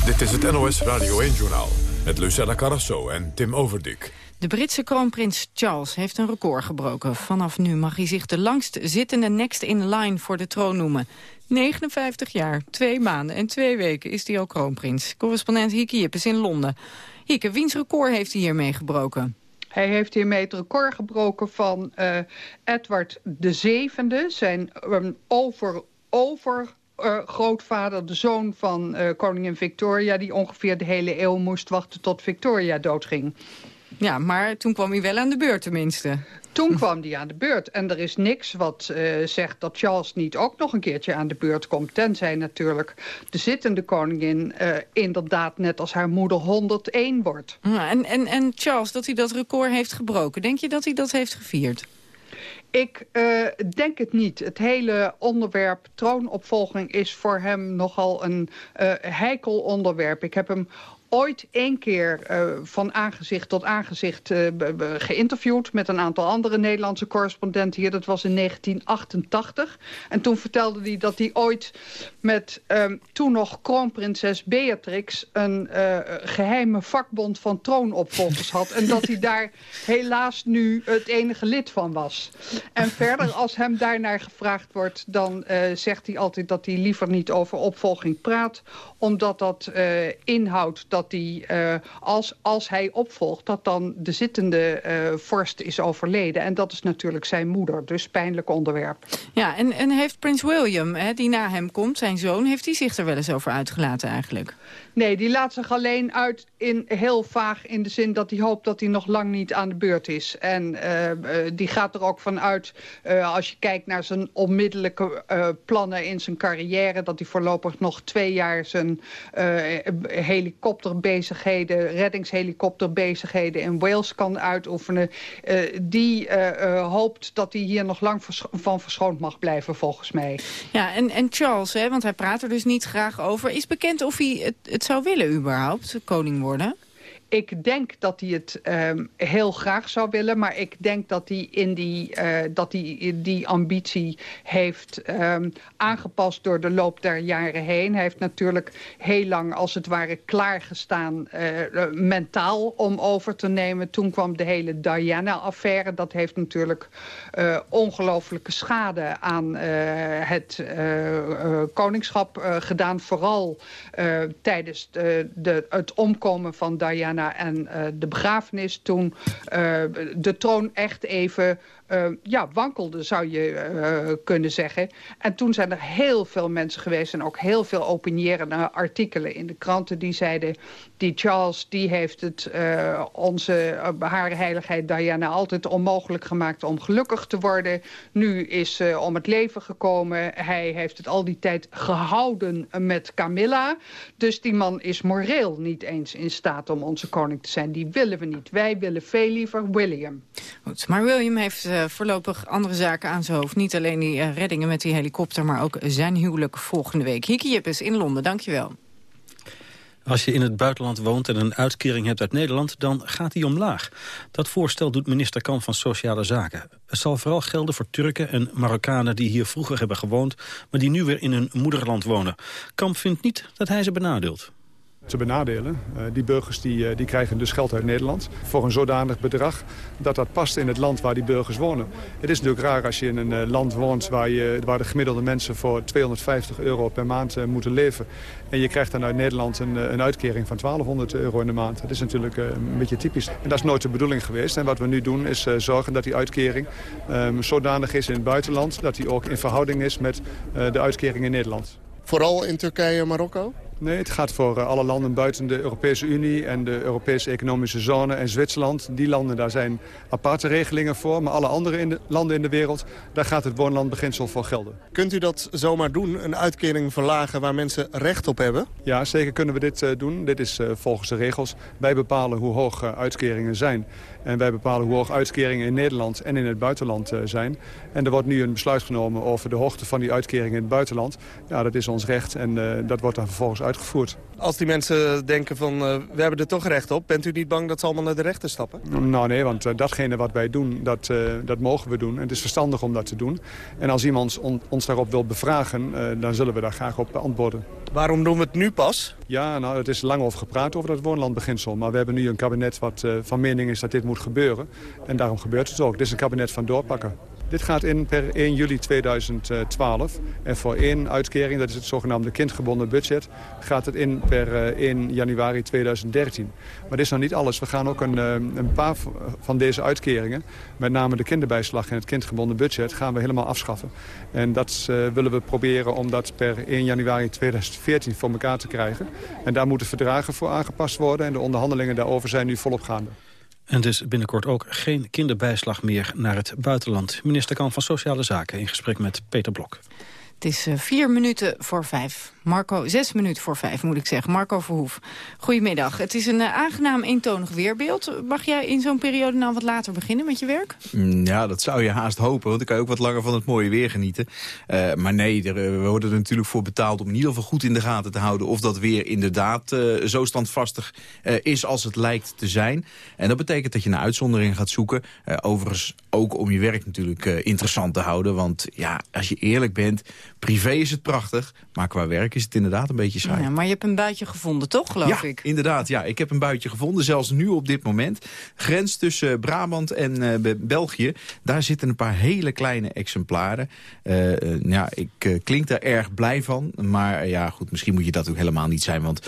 Dit is het NOS Radio 1-journaal met Lucella Carrasso en Tim Overdik. De Britse kroonprins Charles heeft een record gebroken. Vanaf nu mag hij zich de langst zittende next in line voor de troon noemen. 59 jaar, twee maanden en twee weken is hij al kroonprins. Correspondent Hieke Jippes in Londen. Hieke, wiens record heeft hij hiermee gebroken? Hij heeft hiermee het record gebroken van uh, Edward VII, zijn um, over, over uh, grootvader, de zoon van uh, koningin Victoria... die ongeveer de hele eeuw moest wachten tot Victoria doodging. Ja, maar toen kwam hij wel aan de beurt tenminste. Toen kwam hij aan de beurt. En er is niks wat uh, zegt dat Charles niet ook nog een keertje aan de beurt komt. Tenzij natuurlijk de zittende koningin uh, inderdaad net als haar moeder 101 wordt. Ja, en, en, en Charles, dat hij dat record heeft gebroken. Denk je dat hij dat heeft gevierd? Ik uh, denk het niet. Het hele onderwerp troonopvolging is voor hem nogal een uh, heikel onderwerp. Ik heb hem ooit één keer uh, van aangezicht tot aangezicht uh, geïnterviewd... met een aantal andere Nederlandse correspondenten hier. Dat was in 1988. En toen vertelde hij dat hij ooit met um, toen nog kroonprinses Beatrix... een uh, geheime vakbond van troonopvolgers had. en dat hij daar helaas nu het enige lid van was. En verder, als hem daarnaar gevraagd wordt... dan zegt hij altijd dat hij liever niet over opvolging praat... omdat dat inhoudt dat dat hij, uh, als, als hij opvolgt, dat dan de zittende uh, vorst is overleden. En dat is natuurlijk zijn moeder, dus pijnlijk onderwerp. Ja, en, en heeft prins William, hè, die na hem komt, zijn zoon... heeft hij zich er wel eens over uitgelaten eigenlijk? Nee, die laat zich alleen uit in heel vaag in de zin dat hij hoopt dat hij nog lang niet aan de beurt is. En uh, uh, die gaat er ook van uit, uh, als je kijkt naar zijn onmiddellijke plannen in zijn carrière, dat hij voorlopig nog twee jaar zijn helikopterbezigheden, reddingshelikopterbezigheden in Wales kan uitoefenen. die hoopt dat hij hier nog lang van verschoond mag blijven volgens mij. Ja, en, en Charles, hè, want hij praat er dus niet graag over. Is bekend of hij het zou willen überhaupt, koning worden? Ik denk dat hij het um, heel graag zou willen. Maar ik denk dat hij in die, uh, dat hij die ambitie heeft um, aangepast door de loop der jaren heen. Hij heeft natuurlijk heel lang als het ware klaargestaan uh, mentaal om over te nemen. Toen kwam de hele Diana-affaire. Dat heeft natuurlijk uh, ongelooflijke schade aan het koningschap gedaan. Vooral tijdens de, de, het omkomen van Diana en uh, de begrafenis toen uh, de troon echt even uh, ja, wankelde, zou je uh, kunnen zeggen. En toen zijn er heel veel mensen geweest... en ook heel veel opinierende artikelen in de kranten... die zeiden, die Charles die heeft het uh, onze, haar heiligheid Diana... altijd onmogelijk gemaakt om gelukkig te worden. Nu is ze om het leven gekomen. Hij heeft het al die tijd gehouden met Camilla. Dus die man is moreel niet eens in staat om onze koning te zijn. Die willen we niet. Wij willen veel liever William. Goed, maar William heeft uh, voorlopig andere zaken aan zijn hoofd. Niet alleen die uh, reddingen met die helikopter, maar ook zijn huwelijk volgende week. Hieke Jippes in Londen, dankjewel. Als je in het buitenland woont en een uitkering hebt uit Nederland, dan gaat die omlaag. Dat voorstel doet minister Kamp van Sociale Zaken. Het zal vooral gelden voor Turken en Marokkanen die hier vroeger hebben gewoond, maar die nu weer in hun moederland wonen. Kamp vindt niet dat hij ze benadeelt te benadelen. Uh, die burgers die, uh, die krijgen dus geld uit Nederland voor een zodanig bedrag dat dat past in het land waar die burgers wonen. Het is natuurlijk raar als je in een uh, land woont waar, je, waar de gemiddelde mensen voor 250 euro per maand moeten leven. En je krijgt dan uit Nederland een, een uitkering van 1200 euro in de maand. Dat is natuurlijk een beetje typisch. En dat is nooit de bedoeling geweest. En wat we nu doen is zorgen dat die uitkering um, zodanig is in het buitenland... dat die ook in verhouding is met de uitkering in Nederland. Vooral in Turkije en Marokko? Nee, het gaat voor uh, alle landen buiten de Europese Unie en de Europese Economische Zone en Zwitserland. Die landen, daar zijn aparte regelingen voor. Maar alle andere in de, landen in de wereld, daar gaat het woonlandbeginsel voor gelden. Kunt u dat zomaar doen, een uitkering verlagen waar mensen recht op hebben? Ja, zeker kunnen we dit uh, doen. Dit is uh, volgens de regels. Wij bepalen hoe hoog uitkeringen zijn. En wij bepalen hoe hoog uitkeringen in Nederland en in het buitenland zijn. En er wordt nu een besluit genomen over de hoogte van die uitkeringen in het buitenland. Ja, dat is ons recht en dat wordt dan vervolgens uitgevoerd uitgevoerd. Als die mensen denken van we hebben er toch recht op... bent u niet bang dat ze allemaal naar de rechter stappen? Nou nee, want datgene wat wij doen, dat, dat mogen we doen. En het is verstandig om dat te doen. En als iemand ons daarop wil bevragen, dan zullen we daar graag op antwoorden. Waarom doen we het nu pas? Ja, nou, het is lang over gepraat over dat woonlandbeginsel. Maar we hebben nu een kabinet wat van mening is dat dit moet gebeuren. En daarom gebeurt het ook. Dit is een kabinet van doorpakken. Dit gaat in per 1 juli 2012. En voor één uitkering, dat is het zogenaamde kindgebonden budget... gaat het in per 1 eh, januari 2013. Maar dit is nog niet alles. We gaan ook een, eh, een paar van deze uitkeringen... met name de kinderbijslag en het kindgebonden budget... gaan we helemaal afschaffen. En dat uh, willen we proberen om dat per 1 januari 2014 voor elkaar te krijgen. En daar moeten verdragen voor aangepast worden... en de onderhandelingen daarover zijn nu volop gaande. En dus binnenkort ook geen kinderbijslag meer naar het buitenland. Minister Kan van Sociale Zaken in gesprek met Peter Blok. Het is uh, vier minuten voor vijf. Marco, zes minuten voor vijf moet ik zeggen. Marco Verhoef, goedemiddag. Het is een uh, aangenaam eentonig weerbeeld. Mag jij in zo'n periode nou wat later beginnen met je werk? Mm, ja, dat zou je haast hopen, want dan kan ook wat langer van het mooie weer genieten. Uh, maar nee, er, we worden er natuurlijk voor betaald om in ieder geval goed in de gaten te houden... of dat weer inderdaad zo standvastig is als het lijkt te zijn. En dat betekent dat je naar uitzonderingen gaat zoeken. overigens ook om je werk natuurlijk interessant te houden. Want ja, als je eerlijk bent, privé is het prachtig, maar qua werk is het inderdaad een beetje saai. Ja, maar je hebt een buitje gevonden, toch, geloof ja, ik? inderdaad. Ja, ik heb een buitje gevonden, zelfs nu op dit moment. Grens tussen Brabant en uh, België. Daar zitten een paar hele kleine exemplaren. Uh, ja, ik klink daar erg blij van. Maar ja, goed, misschien moet je dat ook helemaal niet zijn. Want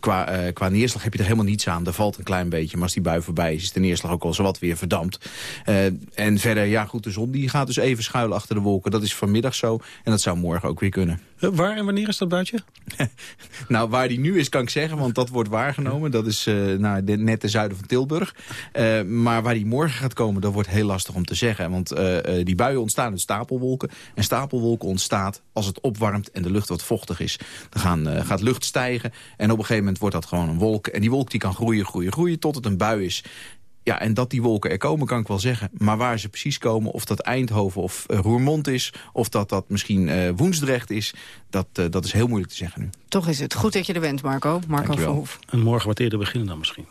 qua, qua neerslag heb je er helemaal niets aan. Er valt een klein beetje, maar als die bui voorbij is... is de neerslag ook al zowat weer verdampt. en verder, ja goed, de zon die gaat dus even schuilen achter de wolken. Dat is vanmiddag zo en dat zou morgen ook weer kunnen. Waar en wanneer is dat buitje? nou, waar die nu is kan ik zeggen, want dat wordt waargenomen. Dat is uh, nou, net ten zuiden van Tilburg. Uh, maar waar die morgen gaat komen, dat wordt heel lastig om te zeggen. Want die buien ontstaan uit stapelwolken. En stapelwolken ontstaat als het opwarmt en de lucht wat vochtig is. Dan gaan, gaat lucht stijgen en op een gegeven moment wordt dat gewoon een wolk. En die wolk die kan groeien, groeien, groeien tot het een bui is. Ja, en dat die wolken er komen kan ik wel zeggen. Maar waar ze precies komen, of dat Eindhoven of uh, Roermond is... of dat dat misschien uh, Woensdrecht is, dat, uh, dat is heel moeilijk te zeggen nu. Toch is het goed dat je er bent, Marco. Marco Verhoef. En morgen wat eerder beginnen dan misschien.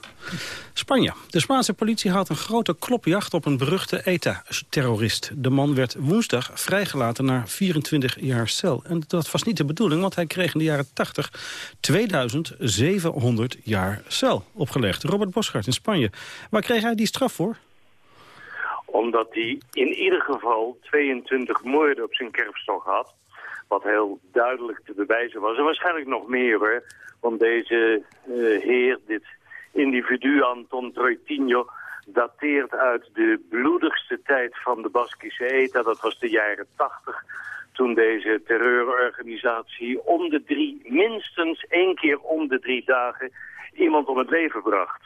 Spanje. De Spaanse politie houdt een grote klopjacht op een beruchte ETA-terrorist. De man werd woensdag vrijgelaten na 24 jaar cel. En dat was niet de bedoeling, want hij kreeg in de jaren 80 2700 jaar cel opgelegd. Robert Boschart in Spanje. Waar kreeg hij die straf voor? Omdat hij in ieder geval 22 moorden op zijn kerfstok had. Wat heel duidelijk te bewijzen was. En waarschijnlijk nog meer hoor. Want deze uh, heer, dit individu Anton Troitinho dateert uit de bloedigste tijd van de Baskische ETA. Dat was de jaren 80 toen deze terreurorganisatie om de drie, minstens één keer om de drie dagen, iemand om het leven bracht.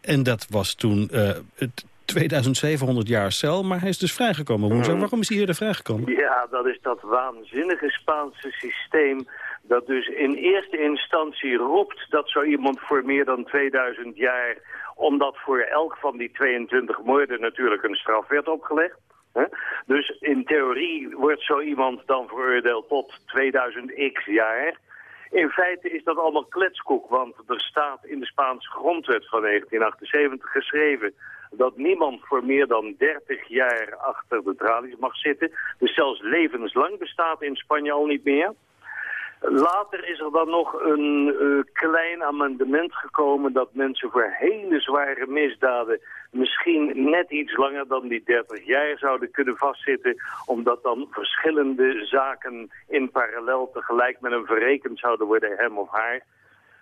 En dat was toen uh, het 2700 jaar cel, maar hij is dus vrijgekomen woensdag. Waarom is hij eerder vrijgekomen? Ja, dat is dat waanzinnige Spaanse systeem dat dus in eerste instantie roept dat zo iemand voor meer dan 2000 jaar, omdat voor elk van die 22 moorden natuurlijk een straf werd opgelegd. Dus in theorie wordt zo iemand dan veroordeeld tot 2000x jaar. In feite is dat allemaal kletskoek, want er staat in de Spaanse grondwet van 1978 geschreven dat niemand voor meer dan 30 jaar achter de tralies mag zitten. Dus zelfs levenslang bestaat in Spanje al niet meer. Later is er dan nog een uh, klein amendement gekomen dat mensen voor hele zware misdaden misschien net iets langer dan die 30 jaar zouden kunnen vastzitten, omdat dan verschillende zaken in parallel tegelijk met hem verrekend zouden worden, hem of haar.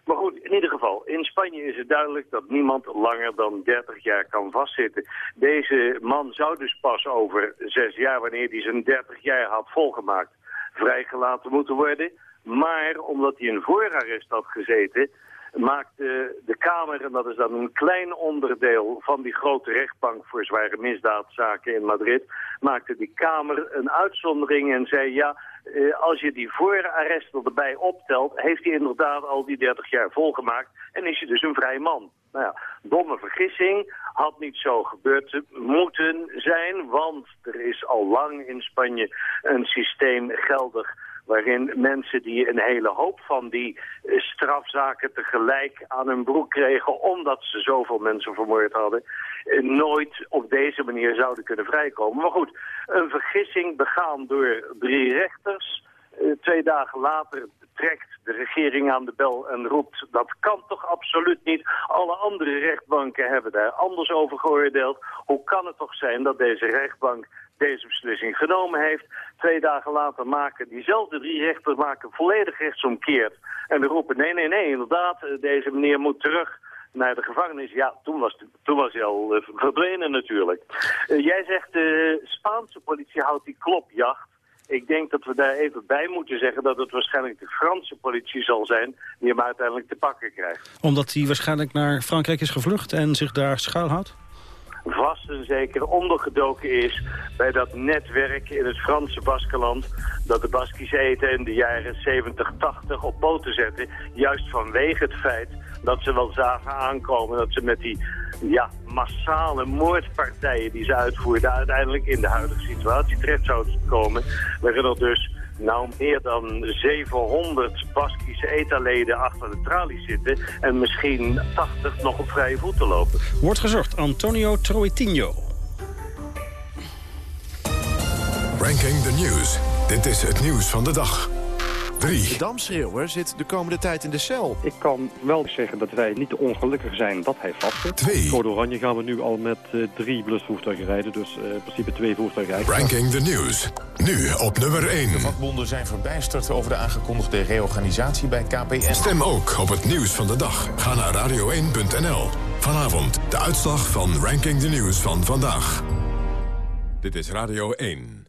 Maar goed, in ieder geval, in Spanje is het duidelijk dat niemand langer dan 30 jaar kan vastzitten. Deze man zou dus pas over zes jaar, wanneer hij zijn 30 jaar had volgemaakt, vrijgelaten moeten worden. Maar omdat hij in voorarrest had gezeten, maakte de Kamer, en dat is dan een klein onderdeel van die grote rechtbank voor zware misdaadzaken in Madrid, maakte die Kamer een uitzondering en zei ja, eh, als je die voorarrest erbij optelt, heeft hij inderdaad al die 30 jaar volgemaakt en is je dus een vrij man. Nou ja, domme vergissing, had niet zo gebeurd moeten zijn, want er is al lang in Spanje een systeem geldig waarin mensen die een hele hoop van die eh, strafzaken tegelijk aan hun broek kregen, omdat ze zoveel mensen vermoord hadden, eh, nooit op deze manier zouden kunnen vrijkomen. Maar goed, een vergissing begaan door drie rechters. Eh, twee dagen later trekt de regering aan de bel en roept... dat kan toch absoluut niet. Alle andere rechtbanken hebben daar anders over geoordeeld. Hoe kan het toch zijn dat deze rechtbank deze beslissing genomen heeft. Twee dagen later maken diezelfde drie rechters maken volledig rechtsomkeerd. En we roepen nee, nee, nee, inderdaad, eh, deze meneer moet terug naar de gevangenis. Ja, toen was, toen was hij al uh, verdwenen natuurlijk. Uh, jij zegt de Spaanse politie houdt die klopjacht. Ik denk dat we daar even bij moeten zeggen dat het waarschijnlijk de Franse politie zal zijn die hem uiteindelijk te pakken krijgt. Omdat hij waarschijnlijk naar Frankrijk is gevlucht en zich daar schuilhoudt? Vast en zeker ondergedoken is bij dat netwerk in het Franse Baskeland dat de Baskisch eten in de jaren 70, 80 op poten zetten. Juist vanwege het feit dat ze wel zagen aankomen dat ze met die ja, massale moordpartijen die ze uitvoerden uiteindelijk in de huidige situatie terecht zouden komen. Waarin er dus nou meer dan 700 Baskische ETA-leden achter de tralies zitten... en misschien 80 nog op vrije voeten lopen. Wordt gezocht Antonio Troitinho. Ranking the News. Dit is het nieuws van de dag. 3. De damschreeuwer zit de komende tijd in de cel. Ik kan wel zeggen dat wij niet te ongelukkig zijn dat hij vast zit. 2. Voor de Oranje gaan we nu al met uh, drie blusvoertuigen rijden. Dus uh, in principe twee voertuigen eigenlijk. Ranking the News. Nu op nummer 1. De vakbonden zijn verbijsterd over de aangekondigde reorganisatie bij KPN. Stem ook op het nieuws van de dag. Ga naar radio1.nl. Vanavond de uitslag van Ranking the News van vandaag. Dit is Radio 1.